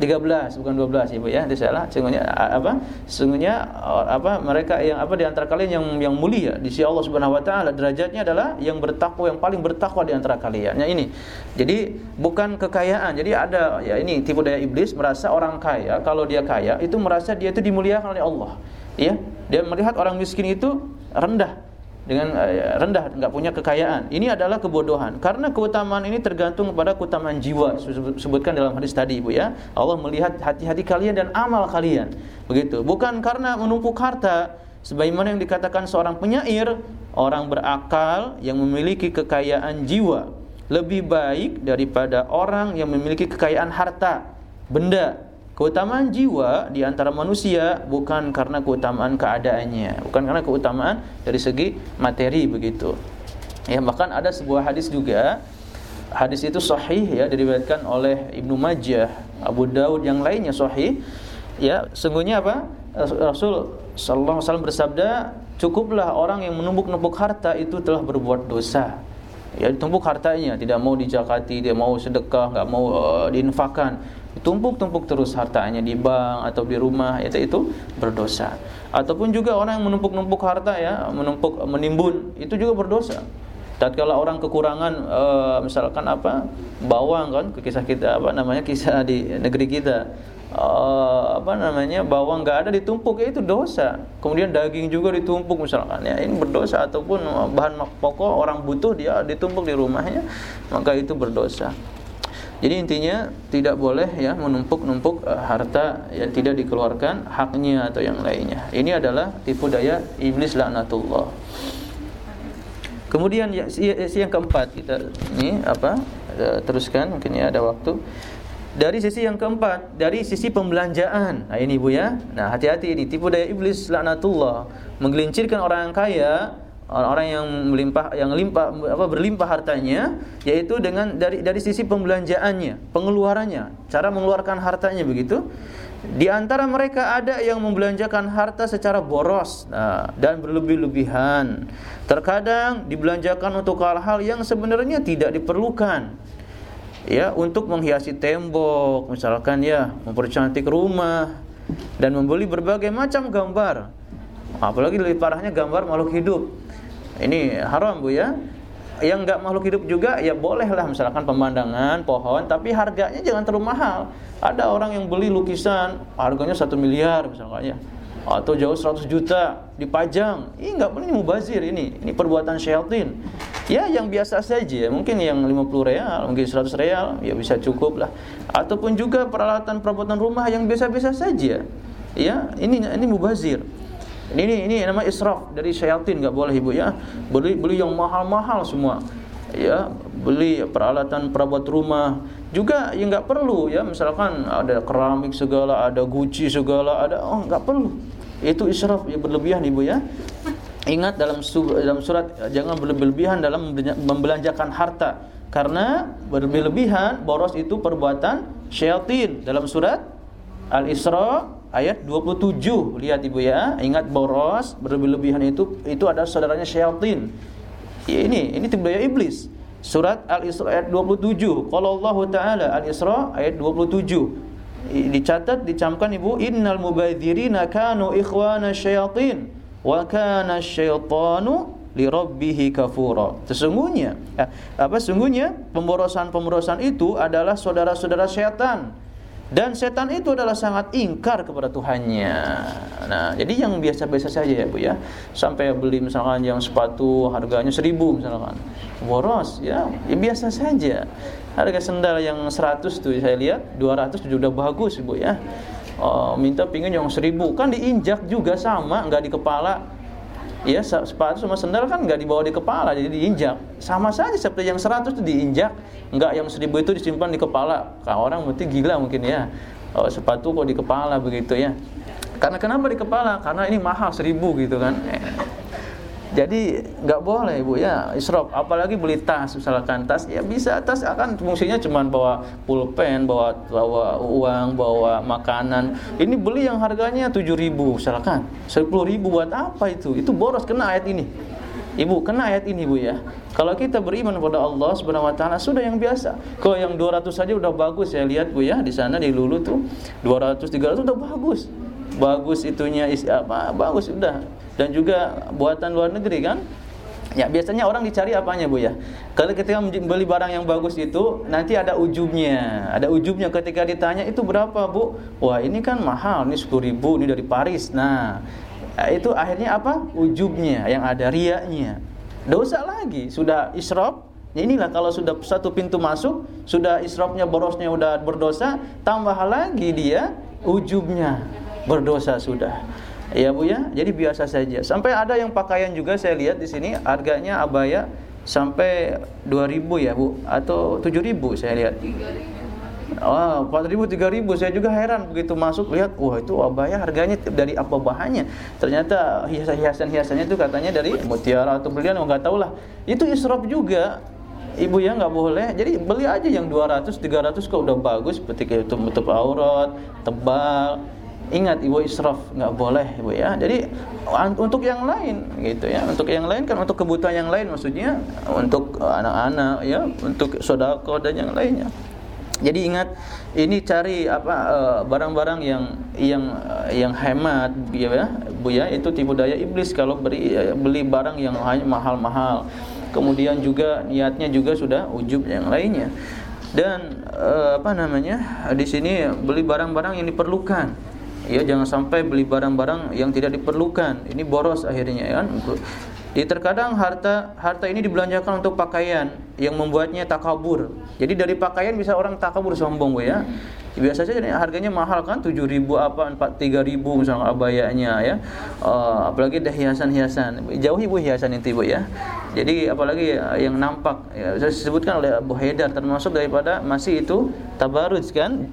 13 bukan 12 Ibu ya, itu salah. Sungguhnya apa? Sungguhnya apa mereka yang apa di antara kalian yang yang mulia di sisi Allah Subhanahu wa taala derajatnya adalah yang bertakwa yang paling bertakwa di antara kalian. Ya ini. Jadi bukan kekayaan. Jadi ada ya ini tipu daya iblis merasa orang kaya kalau dia kaya itu merasa dia itu dimuliakan oleh Allah. Ya, dia melihat orang miskin itu rendah dengan uh, rendah nggak punya kekayaan. Ini adalah kebodohan. Karena keutamaan ini tergantung kepada keutamaan jiwa sebutkan dalam hadis tadi Ibu ya. Allah melihat hati-hati kalian dan amal kalian. Begitu. Bukan karena menumpuk harta sebagaimana yang dikatakan seorang penyair, orang berakal yang memiliki kekayaan jiwa lebih baik daripada orang yang memiliki kekayaan harta, benda Keutamaan jiwa di antara manusia bukan karena keutamaan keadaannya, bukan karena keutamaan dari segi materi begitu. Ya, bahkan ada sebuah hadis juga hadis itu sahih ya diriwayatkan oleh Ibnu Majah, Abu Daud yang lainnya sahih. Ya, sungguhnya apa? Rasul sallallahu alaihi wasallam bersabda, cukuplah orang yang menumpuk-numpuk harta itu telah berbuat dosa. Ya, ditumpuk hartanya, tidak mau dijakati, dia mau sedekah, nggak mau uh, diinfakkan. Ditumpuk-tumpuk terus hartanya di bank atau di rumah, itu itu berdosa. Ataupun juga orang yang menumpuk-numpuk harta ya, menumpuk menimbun, itu juga berdosa. Tatkala orang kekurangan e, misalkan apa bawang kan kisah kita apa namanya kisah di negeri kita e, apa namanya bawang nggak ada ditumpuk ya itu dosa. Kemudian daging juga ditumpuk misalkan ya ini berdosa. Ataupun bahan pokok orang butuh dia ditumpuk di rumahnya maka itu berdosa jadi intinya tidak boleh ya menumpuk-numpuk uh, harta yang tidak dikeluarkan haknya atau yang lainnya. Ini adalah tipu daya iblis laknatullah. Kemudian yang, yang keempat kita ini apa e, teruskan mungkin ya ada waktu. Dari sisi yang keempat, dari sisi pembelanjaan. Nah ini Bu ya. Nah, hati-hati ini tipu daya iblis laknatullah menggelincirkan orang yang kaya, orang-orang yang melimpah yang limpah apa berlimpah hartanya yaitu dengan dari dari sisi pembelanjaannya, pengeluarannya, cara mengeluarkan hartanya begitu. Di antara mereka ada yang membelanjakan harta secara boros nah, dan berlebih-lebihan. Terkadang dibelanjakan untuk hal-hal yang sebenarnya tidak diperlukan. Ya, untuk menghiasi tembok, misalkan ya, mempercantik rumah dan membeli berbagai macam gambar. Apalagi lebih parahnya gambar makhluk hidup. Ini haram Bu ya. Yang nggak makhluk hidup juga ya bolehlah. Misalkan pemandangan pohon tapi harganya jangan terlalu mahal. Ada orang yang beli lukisan harganya satu miliar misalnya atau jauh 100 juta dipajang. Ini nggak boleh mubazir ini. Ini perbuatan syaitan. Ya yang biasa saja. Mungkin yang 50 real mungkin 100 real ya bisa cukup lah. Ataupun juga peralatan perabotan rumah yang biasa-biasa saja. Ya ini ini mubazir ini ini nama israf dari syaitan nggak boleh ibu ya. Beli beli yang mahal-mahal semua. Ya, beli peralatan perabot rumah. Juga yang nggak perlu ya. Misalkan ada keramik segala ada guci segala ada oh nggak perlu. Itu israf ya berlebihan ibu ya. Ingat dalam dalam surat jangan berlebihan dalam membelanjakan harta. Karena berlebihan boros itu perbuatan syaitan dalam surat Al-Isra ayat 27 lihat ibu ya. Ingat boros berlebih-lebihan itu itu adalah saudaranya syaitan. Ya, ini ini tipu daya iblis. Surat al-isra ayat 27 kalau Allah taala al-isra ayat 27 dicatat dicamkan ibu innal mubadzirina kanu ikhwana syaitin wa kana syaitanu lirabbihi kafura. Sesungguhnya apa sesungguhnya pemborosan-pemborosan itu adalah saudara-saudara syaitan dan setan itu adalah sangat ingkar kepada Tuhannya. Nah, jadi yang biasa-biasa saja ya Bu ya. Sampai beli misalkan yang sepatu harganya seribu misalkan. Boros ya, ya biasa saja. Harga sendal yang 100 tuh saya lihat 200 sudah bagus Bu ya. Oh, minta pingin yang seribu kan diinjak juga sama nggak di kepala ya sepatu sama sendal kan nggak dibawa di kepala jadi diinjak. Sama saja seperti yang 100 itu diinjak. Nggak yang 1000 itu disimpan di kepala. Kalau orang mungkin gila mungkin ya. Oh, sepatu kok di kepala begitu ya. Karena kenapa di kepala? Karena ini mahal 1000 gitu kan jadi nggak boleh ibu ya israf, apalagi beli tas misalkan tas ya bisa tas akan fungsinya cuma bawa pulpen, bawa bawa uang, bawa makanan. Ini beli yang harganya tujuh ribu misalkan sepuluh ribu buat apa itu? Itu boros kena ayat ini. Ibu kena ayat ini Bu ya. Kalau kita beriman kepada Allah Subhanahu wa taala sudah yang biasa. Kalau yang 200 saja udah bagus saya lihat Bu ya di sana di Lulu tuh 200 300 udah bagus. Bagus itunya apa? Bagus udah dan juga buatan luar negeri kan? Ya biasanya orang dicari apanya bu ya? Kalau ketika membeli barang yang bagus itu Nanti ada ujubnya. Ada ujubnya ketika ditanya itu berapa bu? Wah ini kan mahal Ini 10 ribu Ini dari Paris. Nah itu akhirnya apa? Ujubnya Yang ada riaknya. Dosa lagi Sudah israf. Ya inilah kalau sudah satu pintu masuk Sudah israfnya borosnya udah berdosa Tambah lagi dia Ujubnya Berdosa sudah Ya Bu ya, jadi biasa saja. Sampai ada yang pakaian juga saya lihat di sini harganya abaya sampai 2000 ya Bu atau 7000 saya lihat. Wah, empat ribu, tiga ribu. Saya juga heran begitu masuk lihat, wah itu abaya harganya dari apa bahannya? Ternyata hiasan-hiasannya itu katanya dari mutiara atau berlian, nggak tahu lah. Itu israf juga. Ibu ya nggak boleh. Jadi beli aja yang 200, 300 kok udah bagus, seperti itu menutup aurat, tebal. Ingat ibu israf nggak boleh ibu ya. Jadi untuk yang lain gitu ya. Untuk yang lain kan untuk kebutuhan yang lain maksudnya untuk anak-anak ya, untuk sodako dan yang lainnya. Jadi ingat ini cari apa eh, barang-barang yang yang uh, yang hemat ya Bu ya itu tipu daya iblis kalau beri beli barang yang mahal-mahal. Kemudian juga niatnya juga sudah ujub yang lainnya. Dan apa namanya? di sini beli barang-barang yang diperlukan. Ya jangan sampai beli barang-barang yang tidak diperlukan. Ini boros akhirnya ya kan. Jadi terkadang harta harta ini dibelanjakan untuk pakaian yang membuatnya takabur. Jadi dari pakaian bisa orang takabur sombong bu ya. Biasanya harganya mahal kan 7 ribu apa 4 3 ribu misalnya abayanya ya. Uh, apalagi ada hiasan-hiasan. Jauhi bu hiasan itu bu ya. Jadi apalagi yang nampak ya, saya sebutkan oleh Abu Haidar termasuk daripada masih itu tabaruj kan.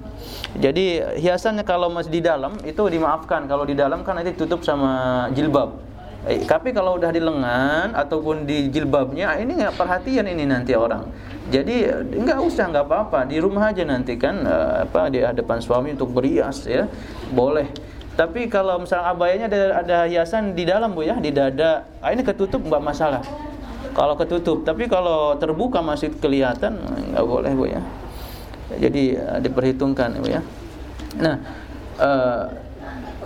Jadi hiasannya kalau masih di dalam itu dimaafkan kalau di dalam kan nanti tutup sama jilbab. Eh, tapi kalau udah di lengan ataupun di jilbabnya, ini nggak perhatian ini nanti orang. Jadi nggak usah nggak apa-apa di rumah aja nanti kan uh, apa di hadapan suami untuk berias ya boleh. Tapi kalau misalnya abayanya ada, ada hiasan di dalam bu ya di dada, ah, ini ketutup nggak masalah. Kalau ketutup, tapi kalau terbuka masih kelihatan nggak boleh bu ya. Jadi diperhitungkan bu ya. Nah. Uh,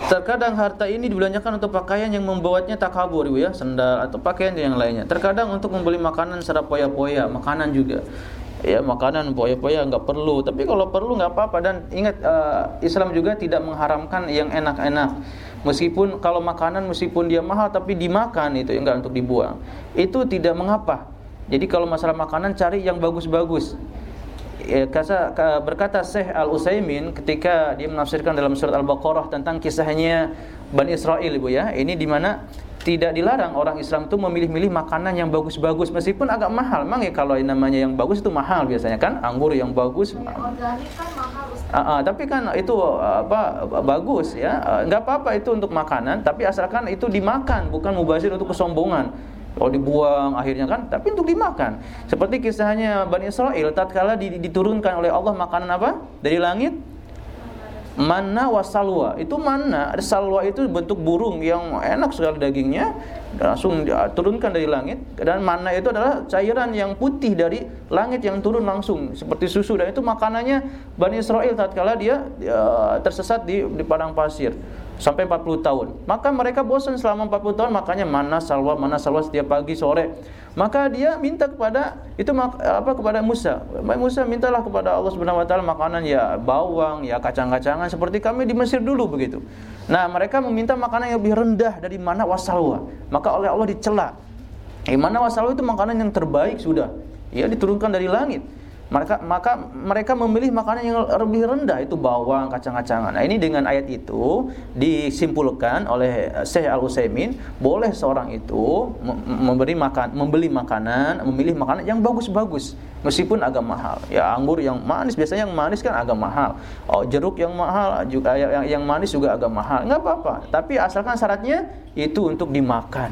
Terkadang harta ini dibelanjakan untuk pakaian yang membuatnya takabur ya, sendal atau pakaian yang lainnya. Terkadang untuk membeli makanan secara poya-poya, makanan juga. Ya, makanan poya-poya nggak perlu, tapi kalau perlu nggak apa-apa dan ingat uh, Islam juga tidak mengharamkan yang enak-enak. Meskipun kalau makanan meskipun dia mahal tapi dimakan itu enggak untuk dibuang. Itu tidak mengapa. Jadi kalau masalah makanan cari yang bagus-bagus ya, kasa, berkata Syekh Al-Utsaimin ketika dia menafsirkan dalam surat Al-Baqarah tentang kisahnya Bani Israel Ibu ya. Ini di mana tidak dilarang orang Islam itu memilih-milih makanan yang bagus-bagus meskipun agak mahal. Memang ya kalau yang namanya yang bagus itu mahal biasanya kan anggur yang bagus. Ya, organik kan mahal. Uh, uh, tapi kan itu uh, apa bagus ya. Uh, nggak apa-apa itu untuk makanan, tapi asalkan itu dimakan bukan mubazir untuk kesombongan. Kalau dibuang akhirnya kan, tapi untuk dimakan. Seperti kisahnya Bani Israel tatkala diturunkan oleh Allah makanan apa? Dari langit? Mana wasalwa itu mana salwa itu bentuk burung yang enak sekali dagingnya. Langsung turunkan dari langit. Dan mana itu adalah cairan yang putih dari langit yang turun langsung. Seperti susu. Dan itu makanannya Bani Israel tatkala dia, dia tersesat di, di padang pasir sampai 40 tahun. Maka mereka bosan selama 40 tahun makanya mana salwa mana salwa setiap pagi sore. Maka dia minta kepada itu apa kepada Musa. Musa mintalah kepada Allah Subhanahu wa taala makanan ya bawang, ya kacang-kacangan seperti kami di Mesir dulu begitu. Nah, mereka meminta makanan yang lebih rendah dari mana wasalwa. Maka oleh Allah dicela. Eh, mana wasalwa itu makanan yang terbaik sudah. Ya diturunkan dari langit maka maka mereka memilih makanan yang lebih rendah itu bawang, kacang-kacangan. Nah, ini dengan ayat itu disimpulkan oleh Syekh Al Utsaimin boleh seorang itu memberi makan membeli makanan, memilih makanan yang bagus-bagus meskipun agak mahal. Ya anggur yang manis biasanya yang manis kan agak mahal. Oh, jeruk yang mahal juga yang yang manis juga agak mahal. Enggak apa-apa. Tapi asalkan syaratnya itu untuk dimakan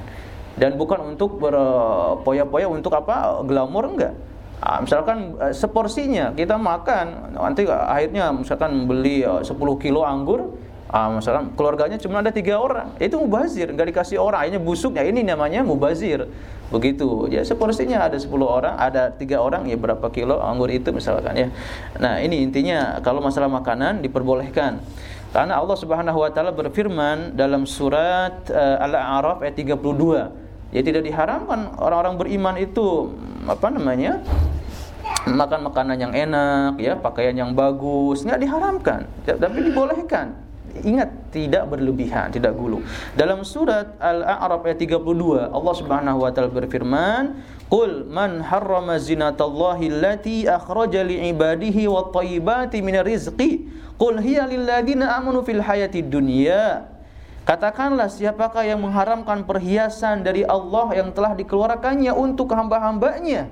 dan bukan untuk berpoya-poya untuk apa? glamor enggak Nah, misalkan uh, seporsinya kita makan, nanti akhirnya misalkan beli uh, 10 kilo anggur, uh, misalkan keluarganya cuma ada tiga orang, itu mubazir, nggak dikasih orang, akhirnya busuk, ya ini namanya mubazir. Begitu, ya seporsinya ada 10 orang, ada tiga orang, ya berapa kilo anggur itu misalkan ya. Nah ini intinya kalau masalah makanan diperbolehkan. Karena Allah Subhanahu wa taala berfirman dalam surat uh, Al-A'raf ayat 32 Ya tidak diharamkan orang-orang beriman itu apa namanya? makan makanan yang enak, ya, pakaian yang bagus, nggak diharamkan, tapi dibolehkan. Ingat tidak berlebihan, tidak gulu. Dalam surat Al-A'raf ayat 32, Allah Subhanahu wa taala berfirman, "Qul man harrama zinatallahi allati akhraja li'ibadihi wat thayyibati minar rizqi? Qul hiya lil ladzina amanu fil hayatid dunya." Katakanlah siapakah yang mengharamkan perhiasan dari Allah yang telah dikeluarkannya untuk hamba-hambanya?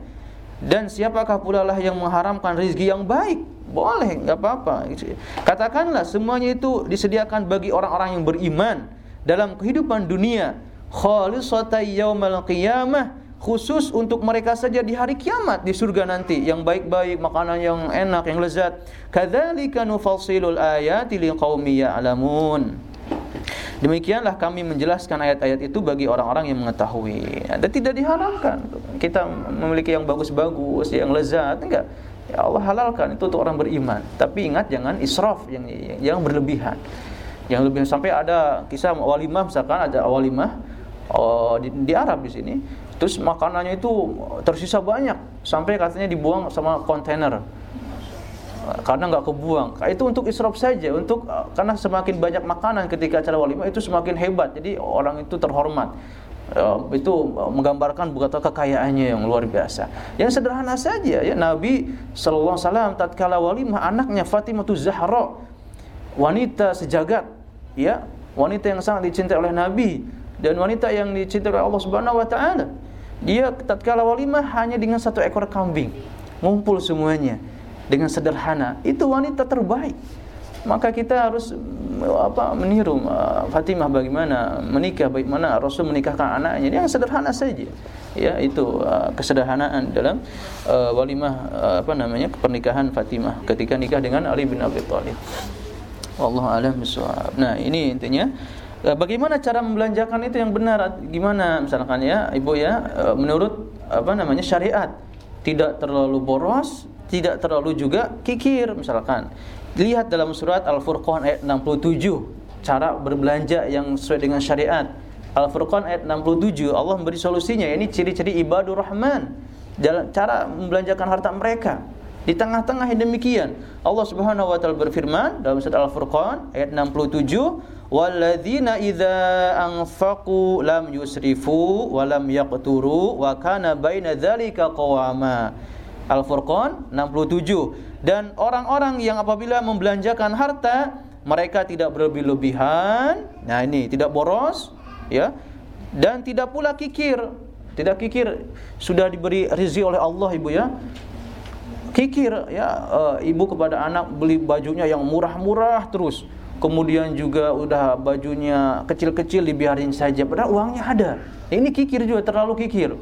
Dan siapakah pula lah yang mengharamkan rizki yang baik? Boleh, nggak apa-apa. Katakanlah semuanya itu disediakan bagi orang-orang yang beriman dalam kehidupan dunia. Khalisata yaumal qiyamah khusus untuk mereka saja di hari kiamat di surga nanti. Yang baik-baik makanan yang enak yang lezat. Kadzalika nufassilul ayati liqaumi ya'lamun Demikianlah kami menjelaskan ayat-ayat itu bagi orang-orang yang mengetahui. Dan tidak diharamkan kita memiliki yang bagus-bagus, yang lezat, enggak. Ya Allah halalkan itu untuk orang beriman. Tapi ingat jangan israf yang yang berlebihan. Yang lebih sampai ada kisah walimah misalkan ada walimah oh, di, di Arab di sini Terus makanannya itu tersisa banyak sampai katanya dibuang sama kontainer karena nggak kebuang. Itu untuk israf saja, untuk karena semakin banyak makanan ketika acara walimah itu semakin hebat. Jadi orang itu terhormat. itu menggambarkan bukan kekayaannya yang luar biasa. Yang sederhana saja ya Nabi sallallahu alaihi wasallam tatkala walimah anaknya Fatimah Zahra wanita sejagat ya, wanita yang sangat dicintai oleh Nabi dan wanita yang dicintai oleh Allah Subhanahu wa taala dia tatkala walimah hanya dengan satu ekor kambing, ngumpul semuanya dengan sederhana. Itu wanita terbaik. Maka kita harus apa meniru uh, Fatimah bagaimana menikah, bagaimana Rasul menikahkan anaknya yang sederhana saja. Ya, itu uh, kesederhanaan dalam uh, walimah uh, apa namanya pernikahan Fatimah ketika nikah dengan Ali bin Abi Thalib. Wallahu a'lam Nah, ini intinya Eh, bagaimana cara membelanjakan itu yang benar? Gimana misalkan ya, Ibu ya, eh, menurut apa namanya syariat, tidak terlalu boros, tidak terlalu juga kikir misalkan. Lihat dalam surat Al-Furqan ayat 67, cara berbelanja yang sesuai dengan syariat. Al-Furqan ayat 67, Allah memberi solusinya, ini ciri-ciri ibadur rahman. Dalam cara membelanjakan harta mereka. Di tengah-tengah yang demikian, Allah Subhanahu wa taala berfirman dalam surat Al-Furqan ayat 67, walladzina idza anfaqu lam yusrifu wa lam yaqturu wa kana baina dzalika qawama Al-Furqan 67 dan orang-orang yang apabila membelanjakan harta mereka tidak berlebih-lebihan nah ini tidak boros ya. Dan tidak pula kikir. Tidak kikir sudah diberi rezeki oleh Allah Ibu ya. Kikir ya uh, ibu kepada anak beli bajunya yang murah-murah terus. Kemudian juga udah bajunya kecil-kecil dibiarin saja padahal uangnya ada. Ini kikir juga terlalu kikir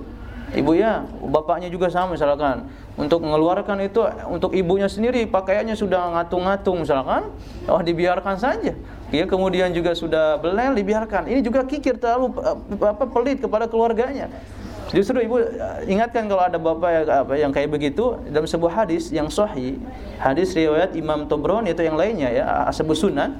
ibu ya bapaknya juga sama misalkan. Untuk mengeluarkan itu untuk ibunya sendiri pakaiannya sudah ngatung-ngatung misalkan oh dibiarkan saja. Ya kemudian juga sudah belel dibiarkan. Ini juga kikir terlalu apa pelit kepada keluarganya. Justru ibu eh, ingatkan kalau ada bapak yang, apa, yang kayak begitu dalam sebuah hadis yang sahih, hadis riwayat Imam Tobroni itu yang lainnya ya, asbus sunan.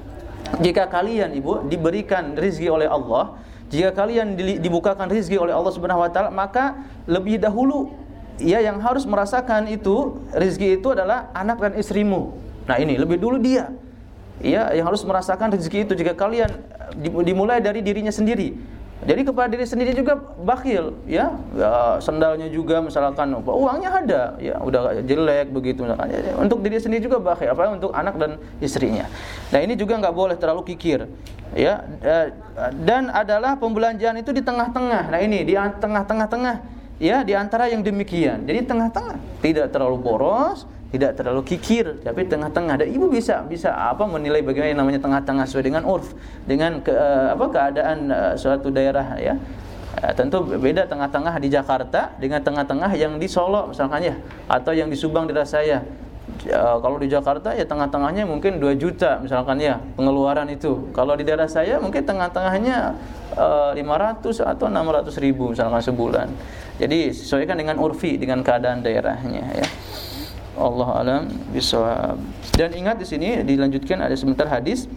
Jika kalian ibu diberikan rezeki oleh Allah, jika kalian dibukakan rezeki oleh Allah Subhanahu wa taala, maka lebih dahulu ya yang harus merasakan itu rezeki itu adalah anak dan istrimu. Nah, ini lebih dulu dia. Ya, yang harus merasakan rezeki itu jika kalian dimulai dari dirinya sendiri jadi kepada diri sendiri juga bakhil, ya. ya sendalnya juga misalkan uangnya ada, ya udah jelek begitu misalkan. Ya, untuk diri sendiri juga bakhil, apa untuk anak dan istrinya. Nah, ini juga nggak boleh terlalu kikir. Ya, dan adalah pembelanjaan itu di tengah-tengah. Nah, ini di tengah-tengah-tengah ya di antara yang demikian. Jadi tengah-tengah, tidak terlalu boros, tidak terlalu kikir tapi tengah-tengah. Dan ibu bisa bisa apa menilai bagaimana yang namanya tengah-tengah sesuai dengan urf dengan ke, uh, apa keadaan uh, suatu daerah ya. Uh, tentu beda tengah-tengah di Jakarta dengan tengah-tengah yang di Solo misalkan ya atau yang di Subang di saya. Uh, kalau di Jakarta ya tengah-tengahnya mungkin 2 juta misalkan ya pengeluaran itu. Kalau di daerah saya mungkin tengah-tengahnya uh, 500 atau 600 ribu misalkan sebulan. Jadi sesuaikan dengan urfi dengan keadaan daerahnya ya Allah alam bisawab. Dan ingat di sini dilanjutkan ada sebentar hadis.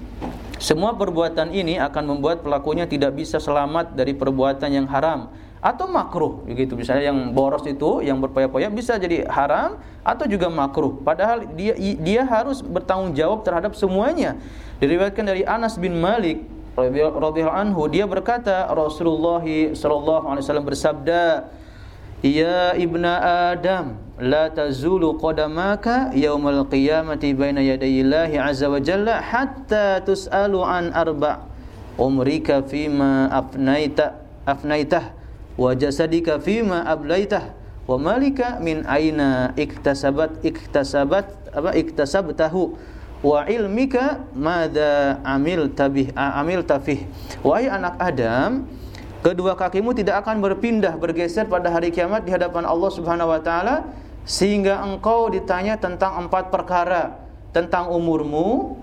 Semua perbuatan ini akan membuat pelakunya tidak bisa selamat dari perbuatan yang haram atau makruh. Begitu misalnya yang boros itu yang berpoya-poya bisa jadi haram atau juga makruh. Padahal dia dia harus bertanggung jawab terhadap semuanya. Diriwayatkan dari Anas bin Malik radhiyallahu anhu dia berkata Rasulullah sallallahu alaihi wasallam bersabda Ya ibna Adam La tazulu qadamaka Yawmal qiyamati Baina yadayillahi azza wa jalla Hatta tus'alu an arba' Umrika fima afnaita Afnaitah Wa jasadika fima ablaitah Wa malika min aina iktasabat Iktasabat apa iktasabtahu wa ilmika madza amil tabih amil tafih wahai anak Adam kedua kakimu tidak akan berpindah bergeser pada hari kiamat di hadapan Allah Subhanahu wa taala sehingga engkau ditanya tentang empat perkara. Tentang umurmu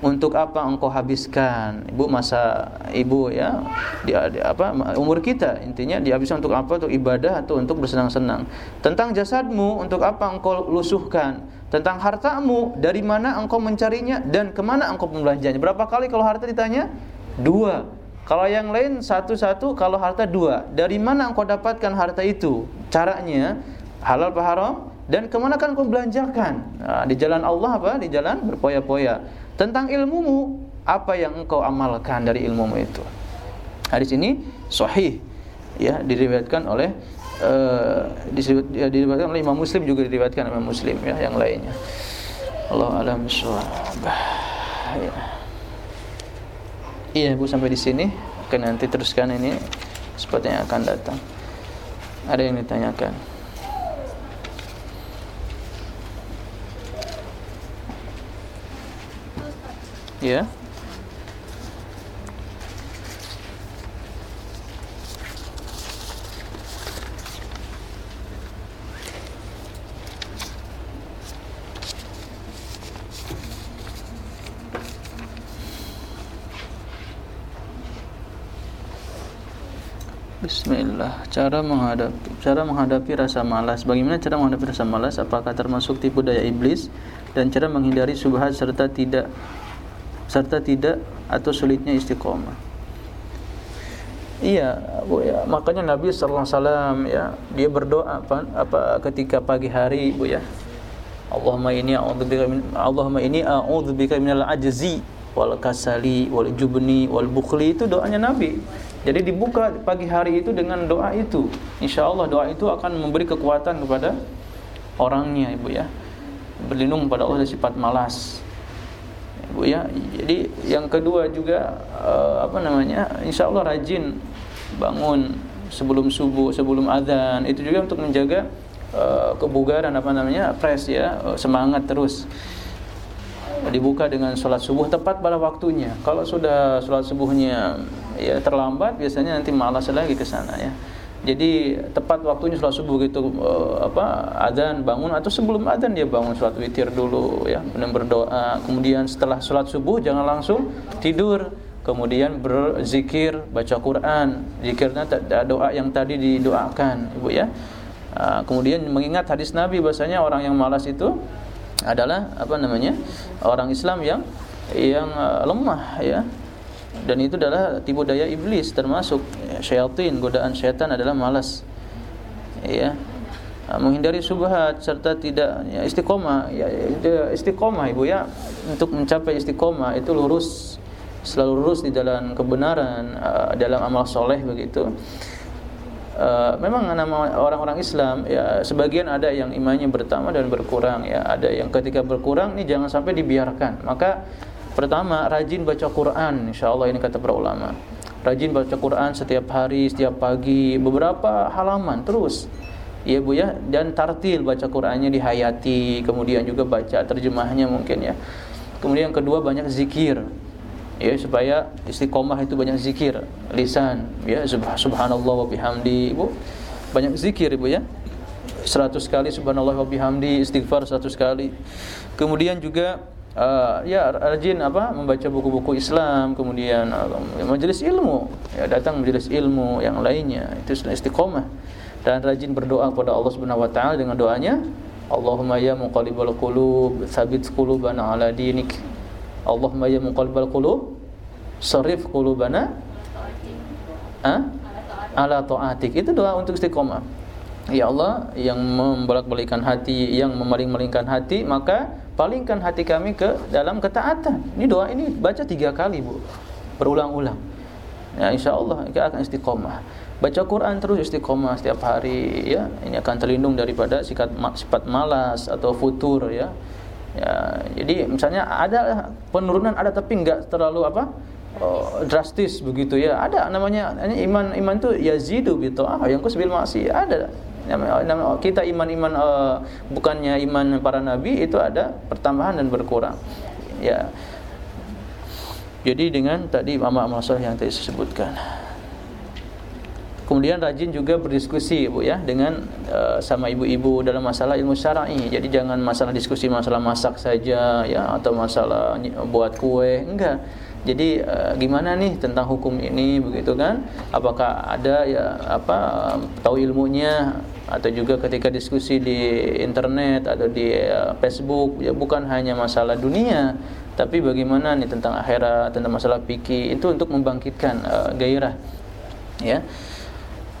untuk apa engkau habiskan? Ibu masa ibu ya di, di apa umur kita intinya dihabiskan untuk apa? Untuk ibadah atau untuk bersenang-senang. Tentang jasadmu untuk apa engkau lusuhkan? Tentang hartamu dari mana engkau mencarinya dan ke mana engkau membelanjanya berapa kali kalau harta ditanya? Dua. Kalau yang lain satu-satu kalau harta dua. Dari mana engkau dapatkan harta itu? Caranya halal apa haram? Dan ke mana kan engkau belanjakan? Nah, di jalan Allah apa? Di jalan berpoya-poya. Tentang ilmumu apa yang engkau amalkan dari ilmumu itu? Hadis ini sahih ya diriwayatkan oleh uh, diriwayatkan oleh Imam Muslim juga diriwayatkan oleh Imam Muslim ya yang lainnya. Allah alam ya. Iya Bu sampai di sini. Oke nanti teruskan ini Sepertinya akan datang. Ada yang ditanyakan Ya. Bismillah. Cara menghadapi cara menghadapi rasa malas. Bagaimana cara menghadapi rasa malas? Apakah termasuk tipu daya iblis dan cara menghindari subhat serta tidak serta tidak atau sulitnya istiqomah. Iya, Bu ya. Makanya Nabi sallallahu alaihi wasallam ya, dia berdoa apa, apa ketika pagi hari, Bu ya. Allahumma inni a'udzubika min Allahumma inni a'udzubika minal ajzi wal kasali wal jubni wal bukhli itu doanya Nabi. Jadi dibuka pagi hari itu dengan doa itu. Insya Allah doa itu akan memberi kekuatan kepada orangnya, Ibu ya. Berlindung pada Allah dari sifat malas. Ya. Jadi yang kedua juga uh, apa namanya? Insya Allah rajin bangun sebelum subuh, sebelum azan. Itu juga untuk menjaga uh, kebugaran apa namanya? fresh ya, uh, semangat terus. Dibuka dengan sholat subuh tepat pada waktunya. Kalau sudah sholat subuhnya ya terlambat, biasanya nanti malas lagi ke sana ya. Jadi tepat waktunya sholat subuh gitu uh, apa adzan bangun atau sebelum adzan dia bangun sholat witir dulu ya kemudian berdoa. Kemudian setelah sholat subuh jangan langsung tidur. Kemudian berzikir baca Quran. Zikirnya doa yang tadi didoakan ibu ya. Uh, kemudian mengingat hadis Nabi bahasanya orang yang malas itu adalah apa namanya orang Islam yang yang uh, lemah ya dan itu adalah tipu daya iblis termasuk ya, syaitan godaan syaitan adalah malas. Ya menghindari subhat serta tidak ya, istiqomah. Ya, istiqomah ibu ya. Untuk mencapai istiqomah itu lurus. Selalu lurus di dalam kebenaran uh, dalam amal soleh begitu. Uh, memang nama orang-orang Islam ya sebagian ada yang imannya bertambah dan berkurang ya. Ada yang ketika berkurang ini jangan sampai dibiarkan. Maka Pertama, rajin baca Quran, insyaallah ini kata para ulama. Rajin baca Quran setiap hari, setiap pagi, beberapa halaman terus. Ya Bu ya, dan tartil baca Qurannya dihayati, kemudian juga baca terjemahnya mungkin ya. Kemudian yang kedua banyak zikir. Ya, supaya istiqomah itu banyak zikir, lisan, ya subhanallah wa bihamdi, Bu. Banyak zikir Ibu ya. 100 kali subhanallah wa bihamdi, istighfar 100 kali. Kemudian juga uh, ya rajin apa membaca buku-buku Islam kemudian uh, majelis ilmu. Ya datang majelis ilmu yang lainnya. Itu sudah istiqomah. Dan rajin berdoa kepada Allah Subhanahu wa taala dengan doanya Allahumma ya muqallibal qulub tsabit qulubana ala dinik. Allahumma ya muqallibal qulub sarif qulubana ha? ala taatik. Itu doa untuk istiqomah. Ya Allah yang membolak-balikkan hati, yang memaling-malingkan hati, maka palingkan hati kami ke dalam ketaatan. Ini doa ini baca tiga kali bu, berulang-ulang. Ya insya Allah kita akan istiqomah. Baca Quran terus istiqomah setiap hari ya. Ini akan terlindung daripada sifat sifat malas atau futur ya. Ya, jadi misalnya ada penurunan ada tapi enggak terlalu apa? Oh, drastis begitu ya. Ada namanya iman iman itu yazidu bi ah yang kusbil masih ada kita iman-iman uh, bukannya iman para nabi itu ada pertambahan dan berkurang. Ya. Jadi dengan tadi amal-amal yang tadi disebutkan. Kemudian rajin juga berdiskusi Bu ya dengan uh, sama ibu-ibu dalam masalah ilmu syar'i. Jadi jangan masalah diskusi masalah masak saja ya atau masalah buat kue, enggak. Jadi uh, gimana nih tentang hukum ini begitu kan? Apakah ada ya apa tahu ilmunya atau juga ketika diskusi di internet atau di uh, Facebook ya bukan hanya masalah dunia tapi bagaimana nih tentang akhirat, tentang masalah fikih itu untuk membangkitkan uh, gairah ya.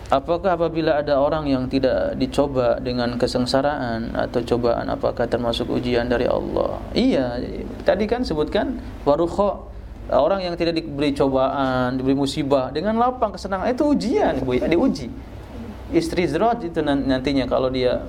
Apakah apabila ada orang yang tidak dicoba dengan kesengsaraan atau cobaan apakah termasuk ujian dari Allah? Iya, tadi kan sebutkan warukho orang yang tidak diberi cobaan, diberi musibah dengan lapang kesenangan itu ujian, Bu, ya, diuji. Istri Zraj itu nantinya kalau dia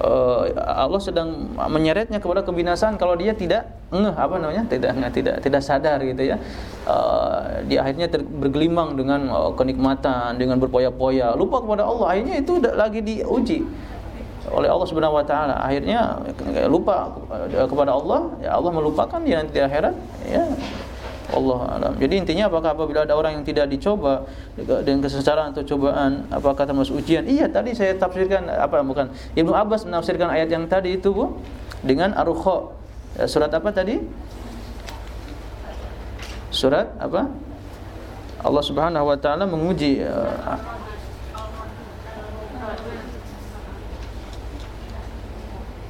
uh, Allah sedang menyeretnya kepada kebinasaan kalau dia tidak ngeh apa namanya tidak tidak tidak sadar gitu ya. Uh, dia akhirnya ter, bergelimang dengan uh, kenikmatan dengan berpoya-poya lupa kepada Allah. Akhirnya itu lagi diuji oleh Allah Subhanahu wa taala. Akhirnya lupa kepada Allah. Ya Allah melupakan dia nanti di akhirat ya Allah alam. Jadi intinya apakah apabila ada orang yang tidak dicoba dengan kesengsaraan atau cobaan apakah termasuk ujian? Iya, tadi saya tafsirkan apa bukan Ibnu Abbas menafsirkan ayat yang tadi itu Bu dengan Ar-Rukha. Ya, surat apa tadi? Surat apa? Allah Subhanahu wa taala menguji uh,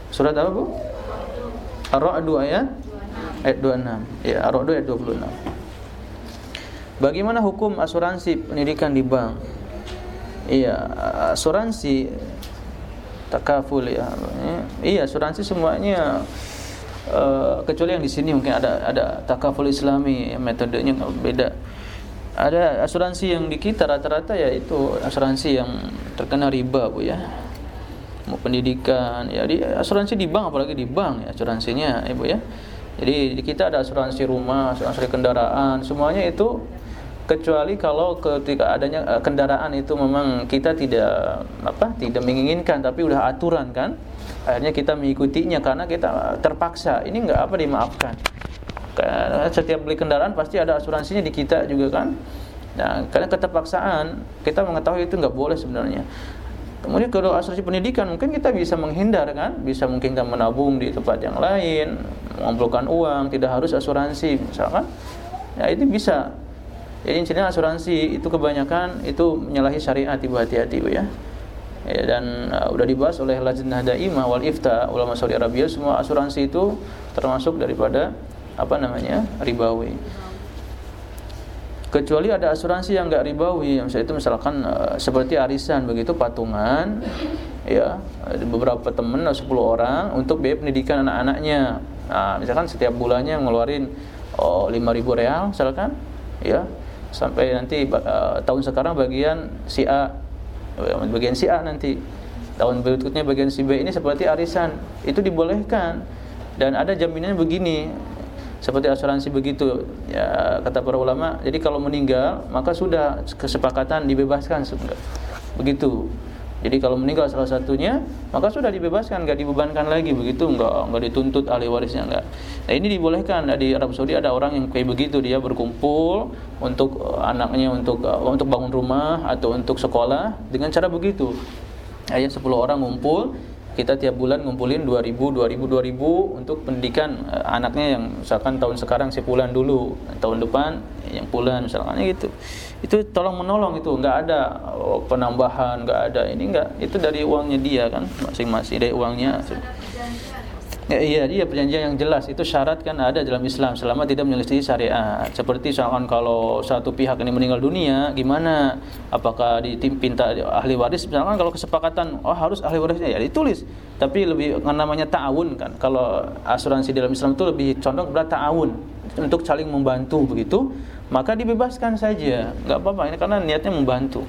Surat apa Bu? Ar-Ra'd ayat ayat 26. Ya, Ar-Ra'd ayat 26. Bagaimana hukum asuransi pendidikan di bank? Iya, asuransi takaful ya. Iya, asuransi semuanya uh, kecuali yang di sini mungkin ada ada takaful Islami metodenya beda. Ada asuransi yang di kita rata-rata ya itu asuransi yang terkena riba Bu ya. Mau pendidikan ya di asuransi di bank apalagi di bank ya asuransinya Ibu ya. Jadi di kita ada asuransi rumah, asuransi kendaraan, semuanya itu kecuali kalau ketika adanya eh, kendaraan itu memang kita tidak apa tidak menginginkan tapi udah aturan kan akhirnya kita mengikutinya karena kita terpaksa. Ini enggak apa dimaafkan. Karena setiap beli kendaraan pasti ada asuransinya di kita juga kan. Nah karena keterpaksaan kita mengetahui itu enggak boleh sebenarnya Kemudian kalau asuransi pendidikan mungkin kita bisa menghindar kan, bisa mungkin kita menabung di tempat yang lain, mengumpulkan uang, tidak harus asuransi misalkan. Ya itu bisa. Jadi intinya asuransi itu kebanyakan itu menyalahi syariat ibu hati-hati ya. ya dan uh, udah dibahas oleh Lajnah Daimah wal Ifta ulama Saudi Arabia semua asuransi itu termasuk daripada apa namanya ribawi kecuali ada asuransi yang enggak ribawi misalnya itu misalkan uh, seperti arisan begitu patungan ya beberapa teman 10 orang untuk biaya pendidikan anak-anaknya. Nah, misalkan setiap bulannya ngeluarin oh, 5000 real misalkan ya sampai nanti uh, tahun sekarang bagian si A bagian si A nanti. Tahun berikutnya bagian si B ini seperti arisan itu dibolehkan. Dan ada jaminannya begini seperti asuransi begitu ya kata para ulama. Jadi kalau meninggal maka sudah kesepakatan dibebaskan sudah. Begitu. Jadi kalau meninggal salah satunya maka sudah dibebaskan nggak dibebankan lagi. Begitu nggak nggak dituntut ahli warisnya nggak. Nah ini dibolehkan. Nah, di Arab Saudi ada orang yang kayak begitu. Dia berkumpul untuk uh, anaknya untuk uh, untuk bangun rumah atau untuk sekolah dengan cara begitu. Ayat 10 orang ngumpul kita tiap bulan ngumpulin 2000 2000 2000 untuk pendidikan uh, anaknya yang misalkan tahun sekarang sebulan dulu tahun depan yang bulan misalkan gitu. Itu tolong menolong itu nggak ada oh, penambahan nggak ada. Ini nggak itu dari uangnya dia kan masing-masing dari uangnya Ya, iya, dia perjanjian yang jelas itu syarat kan ada dalam Islam selama tidak menyelesaikan syariat. Seperti misalkan kalau satu pihak ini meninggal dunia, gimana? Apakah dipinta ahli waris? Misalkan kalau kesepakatan, oh harus ahli warisnya ya ditulis. Tapi lebih namanya ta'awun kan. Kalau asuransi dalam Islam itu lebih condong kepada ta'awun untuk saling membantu begitu, maka dibebaskan saja. nggak apa-apa ini karena niatnya membantu.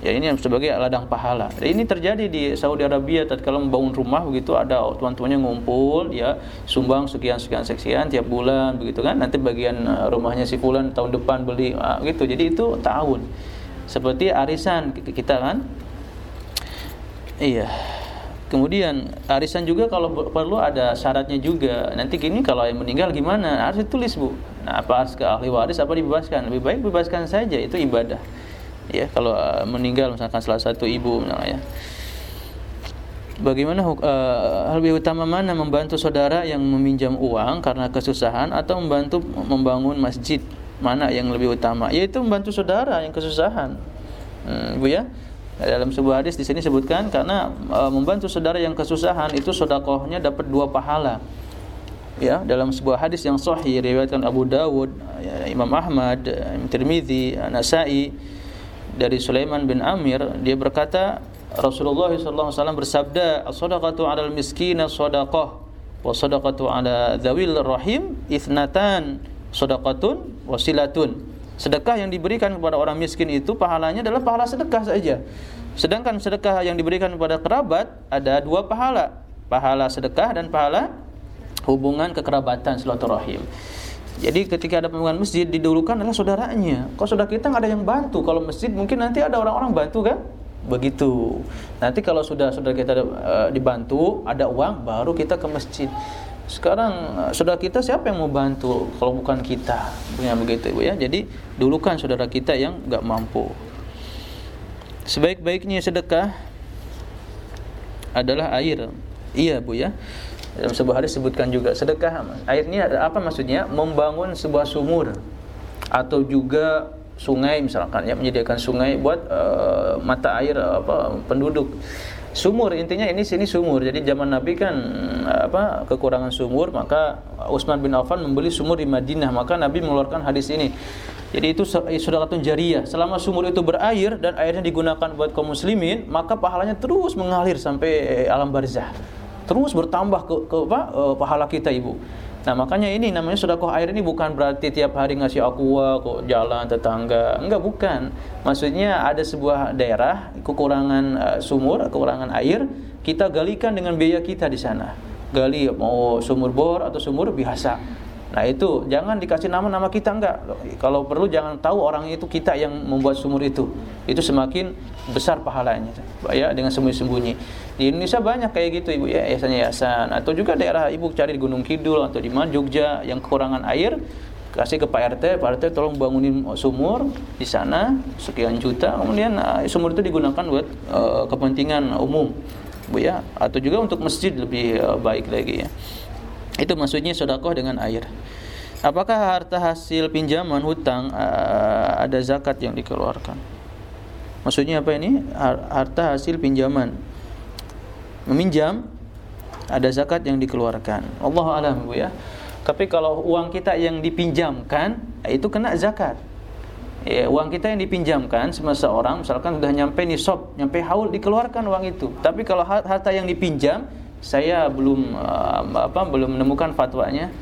Ya ini sebagai ladang pahala. Ini terjadi di Saudi Arabia tatkala membangun rumah begitu ada tuan-tuannya ngumpul ya sumbang sekian sekian sekian tiap bulan begitu kan. Nanti bagian eh, rumahnya si fulan tahun depan beli ah, gitu. Jadi itu tahun. Seperti arisan kita kan. Iya. Kemudian arisan juga kalau perlu ada syaratnya juga. Nanti gini kalau yang meninggal gimana? Harus ditulis bu. Nah apa harus ke ahli waris apa dibebaskan? Lebih baik bebaskan saja itu ibadah. Ya kalau uh, meninggal misalkan salah satu ibu misalnya ya. Bagaimana uh, lebih utama mana membantu saudara yang meminjam uang karena kesusahan atau membantu membangun masjid? Mana yang lebih utama? Yaitu membantu saudara yang kesusahan. Hmm, bu ya dalam sebuah hadis di sini sebutkan karena e, membantu saudara yang kesusahan itu sodakohnya dapat dua pahala. Ya, dalam sebuah hadis yang sahih riwayatkan Abu Dawud, ya, Imam Ahmad, Imam Tirmizi, Nasai dari Sulaiman bin Amir, dia berkata Rasulullah SAW bersabda, "As-shadaqatu 'alal miskina shadaqah wa shadaqatu 'ala dzawil rahim ithnatan shadaqatun wasilatun." Sedekah yang diberikan kepada orang miskin itu pahalanya adalah pahala sedekah saja. Sedangkan sedekah yang diberikan kepada kerabat ada dua pahala, pahala sedekah dan pahala hubungan kekerabatan silaturahim. Jadi ketika ada pembangunan masjid didulukan adalah saudaranya. Kalau saudara kita nggak ada yang bantu, kalau masjid mungkin nanti ada orang-orang bantu kan? Begitu. Nanti kalau sudah saudara kita uh, dibantu, ada uang, baru kita ke masjid. Sekarang eh, saudara kita siapa yang mau bantu kalau bukan kita? Punya begitu Ibu ya. Jadi dulukan saudara kita yang nggak mampu. Sebaik-baiknya sedekah adalah air. Iya Bu ya. Dalam sebuah hadis sebutkan juga sedekah air ini ada apa maksudnya? Membangun sebuah sumur atau juga sungai misalkan ya menyediakan sungai buat uh, mata air apa penduduk. Sumur intinya ini sini sumur. Jadi zaman Nabi kan apa kekurangan sumur maka Utsman bin Affan membeli sumur di Madinah. Maka Nabi mengeluarkan hadis ini. Jadi itu sedekatun jariyah. Selama sumur itu berair dan airnya digunakan buat kaum muslimin maka pahalanya terus mengalir sampai alam barzah terus bertambah ke, ke apa eh, pahala kita ibu Nah makanya ini namanya sedekah air ini bukan berarti tiap hari ngasih aqua kok jalan tetangga. Enggak bukan. Maksudnya ada sebuah daerah kekurangan uh, sumur, kekurangan air, kita galikan dengan biaya kita di sana. Gali mau sumur bor atau sumur biasa. Nah itu jangan dikasih nama-nama kita enggak. Kalau perlu jangan tahu orang itu kita yang membuat sumur itu. Itu semakin besar pahalanya. Ya dengan sembunyi-sembunyi. Di Indonesia banyak kayak gitu ibu ya yayasan-yayasan atau juga daerah ibu cari di Gunung Kidul atau di mana Jogja yang kekurangan air kasih ke Pak RT, Pak RT tolong bangunin sumur di sana sekian juta, kemudian uh, sumur itu digunakan buat uh, kepentingan umum, bu ya, atau juga untuk masjid lebih uh, baik lagi ya. Itu maksudnya sodakoh dengan air. Apakah harta hasil pinjaman hutang uh, ada zakat yang dikeluarkan? Maksudnya apa ini? Harta hasil pinjaman. Meminjam ada zakat yang dikeluarkan. Allah alam Bu ya. Tapi kalau uang kita yang dipinjamkan itu kena zakat. Ya, uang kita yang dipinjamkan semasa orang misalkan sudah nyampe nisab, nyampe haul dikeluarkan uang itu. Tapi kalau harta yang dipinjam saya belum uh, apa belum menemukan fatwanya.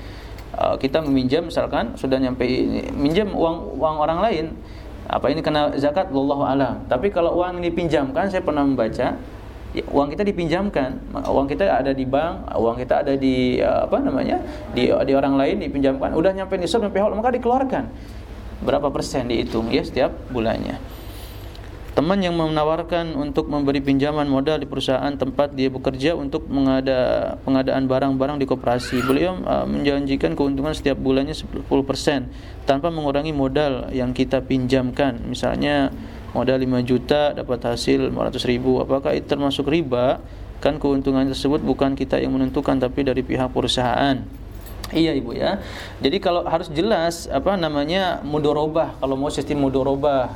Uh, kita meminjam misalkan sudah nyampe minjam uang uang orang lain. Apa ini kena zakat? Wallahu alam. Tapi kalau uang ini dipinjamkan saya pernah membaca ya, uang kita dipinjamkan. Uang kita ada di bank uang kita ada di uh, apa namanya di di orang lain dipinjamkan udah nyampe nisab nyampe haul maka dikeluarkan. Berapa persen dihitung ya setiap bulannya Teman yang menawarkan untuk memberi pinjaman modal di perusahaan tempat dia bekerja untuk mengada pengadaan barang-barang di koperasi. Beliau uh, menjanjikan keuntungan setiap bulannya 10% tanpa mengurangi modal yang kita pinjamkan. Misalnya modal 5 juta dapat hasil 500 ribu. Apakah itu termasuk riba? Kan keuntungan tersebut bukan kita yang menentukan tapi dari pihak perusahaan. Iya ibu ya. Jadi kalau harus jelas apa namanya mudorobah. Kalau mau sistem mudorobah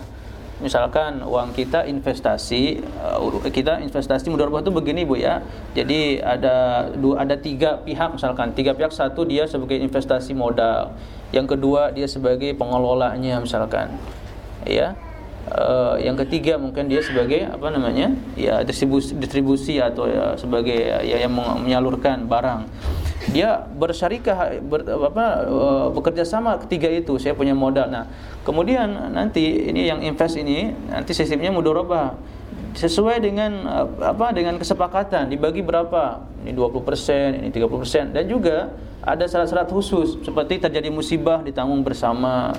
misalkan uang kita investasi uh, kita investasi mudharabah itu begini Bu ya. Jadi ada dua ada tiga pihak misalkan tiga pihak satu dia sebagai investasi modal, yang kedua dia sebagai pengelolanya misalkan. Ya. Uh, yang ketiga mungkin dia sebagai apa namanya? ya distribusi, distribusi atau ya sebagai ya yang menyalurkan barang. Dia bersyarikah ber, apa uh, bekerja sama ketiga itu saya punya modal. Nah kemudian nanti ini yang invest ini nanti sistemnya mudoroba sesuai dengan apa dengan kesepakatan dibagi berapa? Ini 20% ini 30% dan juga ada syarat-syarat khusus seperti terjadi musibah ditanggung bersama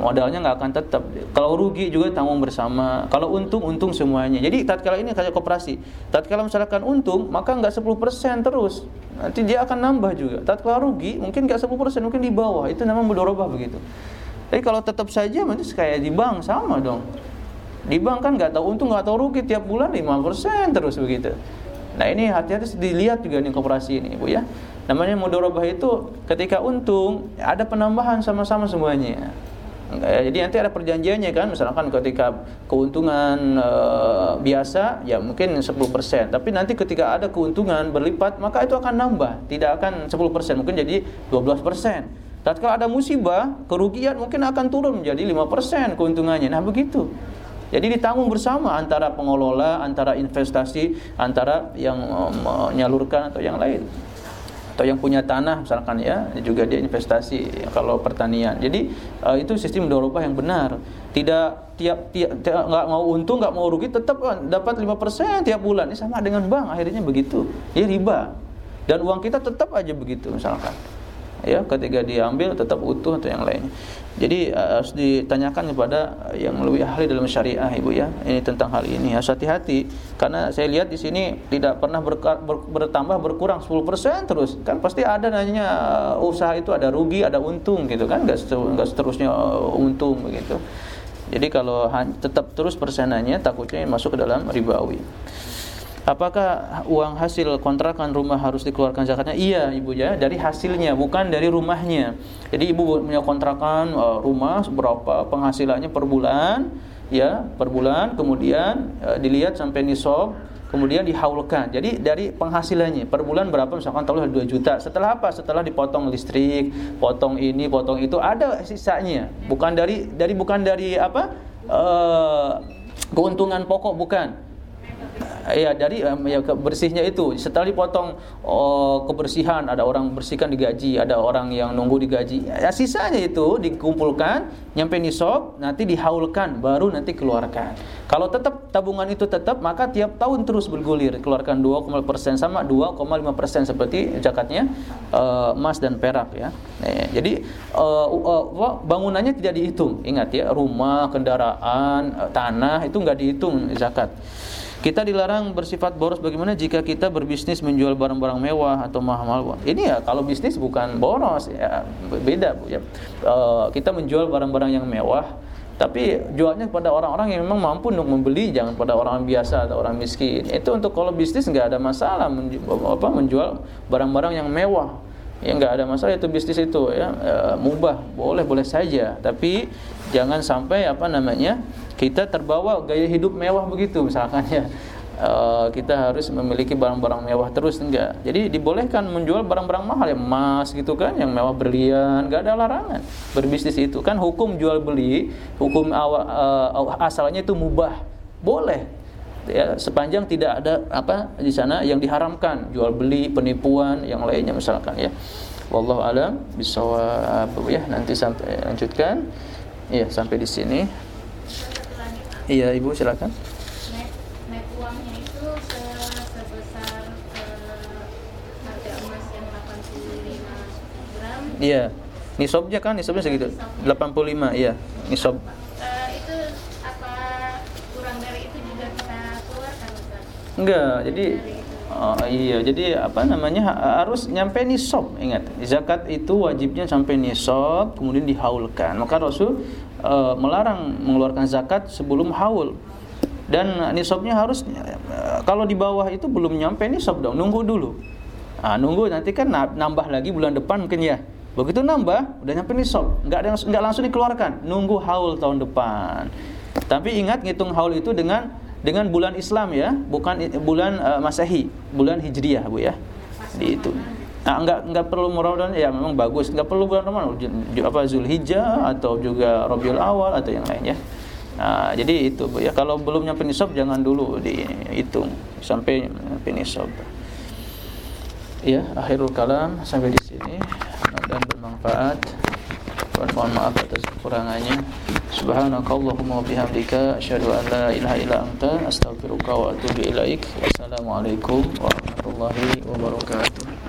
modalnya nggak akan tetap. Kalau rugi juga tanggung bersama. Kalau untung untung semuanya. Jadi tatkala ini kayak koperasi, tatkala misalkan untung maka nggak 10% terus. Nanti dia akan nambah juga. Tatkala rugi mungkin nggak 10% mungkin di bawah. Itu namanya mudorobah begitu. Tapi kalau tetap saja nanti kayak di bank sama dong. Di bank kan nggak tahu untung nggak tahu rugi tiap bulan 5% terus begitu. Nah ini hati-hati dilihat juga nih koperasi ini, Bu ya. Namanya mudorobah itu ketika untung ada penambahan sama-sama semuanya. Jadi nanti ada perjanjiannya kan, misalkan ketika keuntungan e, biasa ya mungkin 10%, tapi nanti ketika ada keuntungan berlipat maka itu akan nambah, tidak akan 10%, mungkin jadi 12%. Tatkala ada musibah, kerugian mungkin akan turun menjadi 5% keuntungannya. Nah, begitu. Jadi ditanggung bersama antara pengelola, antara investasi, antara yang menyalurkan atau yang lain atau yang punya tanah misalkan ya juga dia investasi kalau pertanian. Jadi uh, itu sistem dorobah yang benar. Tidak tiap tiap nggak mau untung nggak mau rugi tetap kan dapat 5% tiap bulan. Ini sama dengan bank akhirnya begitu. Ya riba. Dan uang kita tetap aja begitu misalkan ya ketika diambil tetap utuh atau yang lainnya jadi uh, harus ditanyakan kepada yang lebih ahli dalam syariah Ibu ya. Ini tentang hal ini. Harus hati-hati karena saya lihat di sini tidak pernah ber, ber, bertambah berkurang 10% terus. Kan pasti ada nanya uh, usaha itu ada rugi, ada untung gitu kan. Enggak enggak seterusnya uh, untung begitu. Jadi kalau tetap terus persenannya takutnya masuk ke dalam ribawi. Apakah uang hasil kontrakan rumah harus dikeluarkan zakatnya? Iya, Ibu ya, dari hasilnya bukan dari rumahnya. Jadi Ibu punya kontrakan uh, rumah berapa penghasilannya per bulan, ya, per bulan, kemudian uh, dilihat sampai nisab, kemudian dihaulkan. Jadi dari penghasilannya per bulan berapa misalkan tahu 2 juta. Setelah apa? Setelah dipotong listrik, potong ini, potong itu ada sisanya. Bukan dari dari bukan dari apa? Uh, keuntungan pokok bukan ya dari um, ya bersihnya itu. Setelah dipotong oh, kebersihan ada orang bersihkan digaji ada orang yang nunggu digaji ya sisanya itu dikumpulkan nyampe nisab nanti dihaulkan baru nanti keluarkan. Kalau tetap tabungan itu tetap maka tiap tahun terus bergulir. Keluarkan 2,5% sama 2,5% seperti zakatnya uh, emas dan perak ya. Nah, jadi uh, uh, bangunannya tidak dihitung. Ingat ya rumah kendaraan tanah itu nggak dihitung zakat kita dilarang bersifat boros bagaimana jika kita berbisnis menjual barang-barang mewah atau mahal-mahal. Ini ya kalau bisnis bukan boros ya beda Bu ya. E, kita menjual barang-barang yang mewah tapi jualnya kepada orang-orang yang memang mampu untuk membeli jangan pada orang biasa atau orang miskin. Itu untuk kalau bisnis nggak ada masalah menjual, apa menjual barang-barang yang mewah. Ya nggak ada masalah itu bisnis itu ya e, mubah boleh boleh saja tapi jangan sampai apa namanya kita terbawa gaya hidup mewah begitu misalkan ya. Uh, kita harus memiliki barang-barang mewah terus enggak. Jadi dibolehkan menjual barang-barang mahal ya emas gitu kan yang mewah berlian enggak ada larangan berbisnis itu. Kan hukum jual beli hukum awal uh, asalnya itu mubah. Boleh. Ya sepanjang tidak ada apa di sana yang diharamkan. Jual beli penipuan yang lainnya misalkan ya. Wallahu alam bisawab. Ya nanti sampai lanjutkan ya sampai di sini Iya, Ibu silakan. Net, net uangnya itu se sebesar harga emas yang 85 gram. Iya. Nisabnya kan nisabnya segitu. 85, iya. Nisab. Uh, itu apa kurang dari itu juga kita keluarkan? Enggak, jadi Oh iya, jadi apa namanya harus nyampe nisab. Ingat, zakat itu wajibnya sampai nisab, kemudian dihaulkan. Maka Rasul e, melarang mengeluarkan zakat sebelum haul. Dan nisabnya harus e, kalau di bawah itu belum nyampe nisab dong, nunggu dulu. Nah, nunggu nanti kan nambah lagi bulan depan mungkin ya. Begitu nambah, udah nyampe nisab, nggak nggak langsung dikeluarkan, nunggu haul tahun depan. Tapi ingat ngitung haul itu dengan dengan bulan Islam ya, bukan bulan uh, Masehi, bulan Hijriah Bu ya. Di itu. Nah, enggak enggak perlu Ramadan ya memang bagus, enggak perlu bulan Ramadan apa Zulhijjah atau juga Rabiul Awal atau yang lain ya. Nah, jadi itu Bu ya. Kalau belum nyampe nisab jangan dulu dihitung sampai nyampe nisab. Ya, akhirul kalam sampai di sini dan bermanfaat. Mohon maaf atas kekurangannya. Subhanakallahumma wa bihamdika asyhadu an la ilaha illa anta astaghfiruka wa atubu ilaik. Wassalamualaikum warahmatullahi wabarakatuh.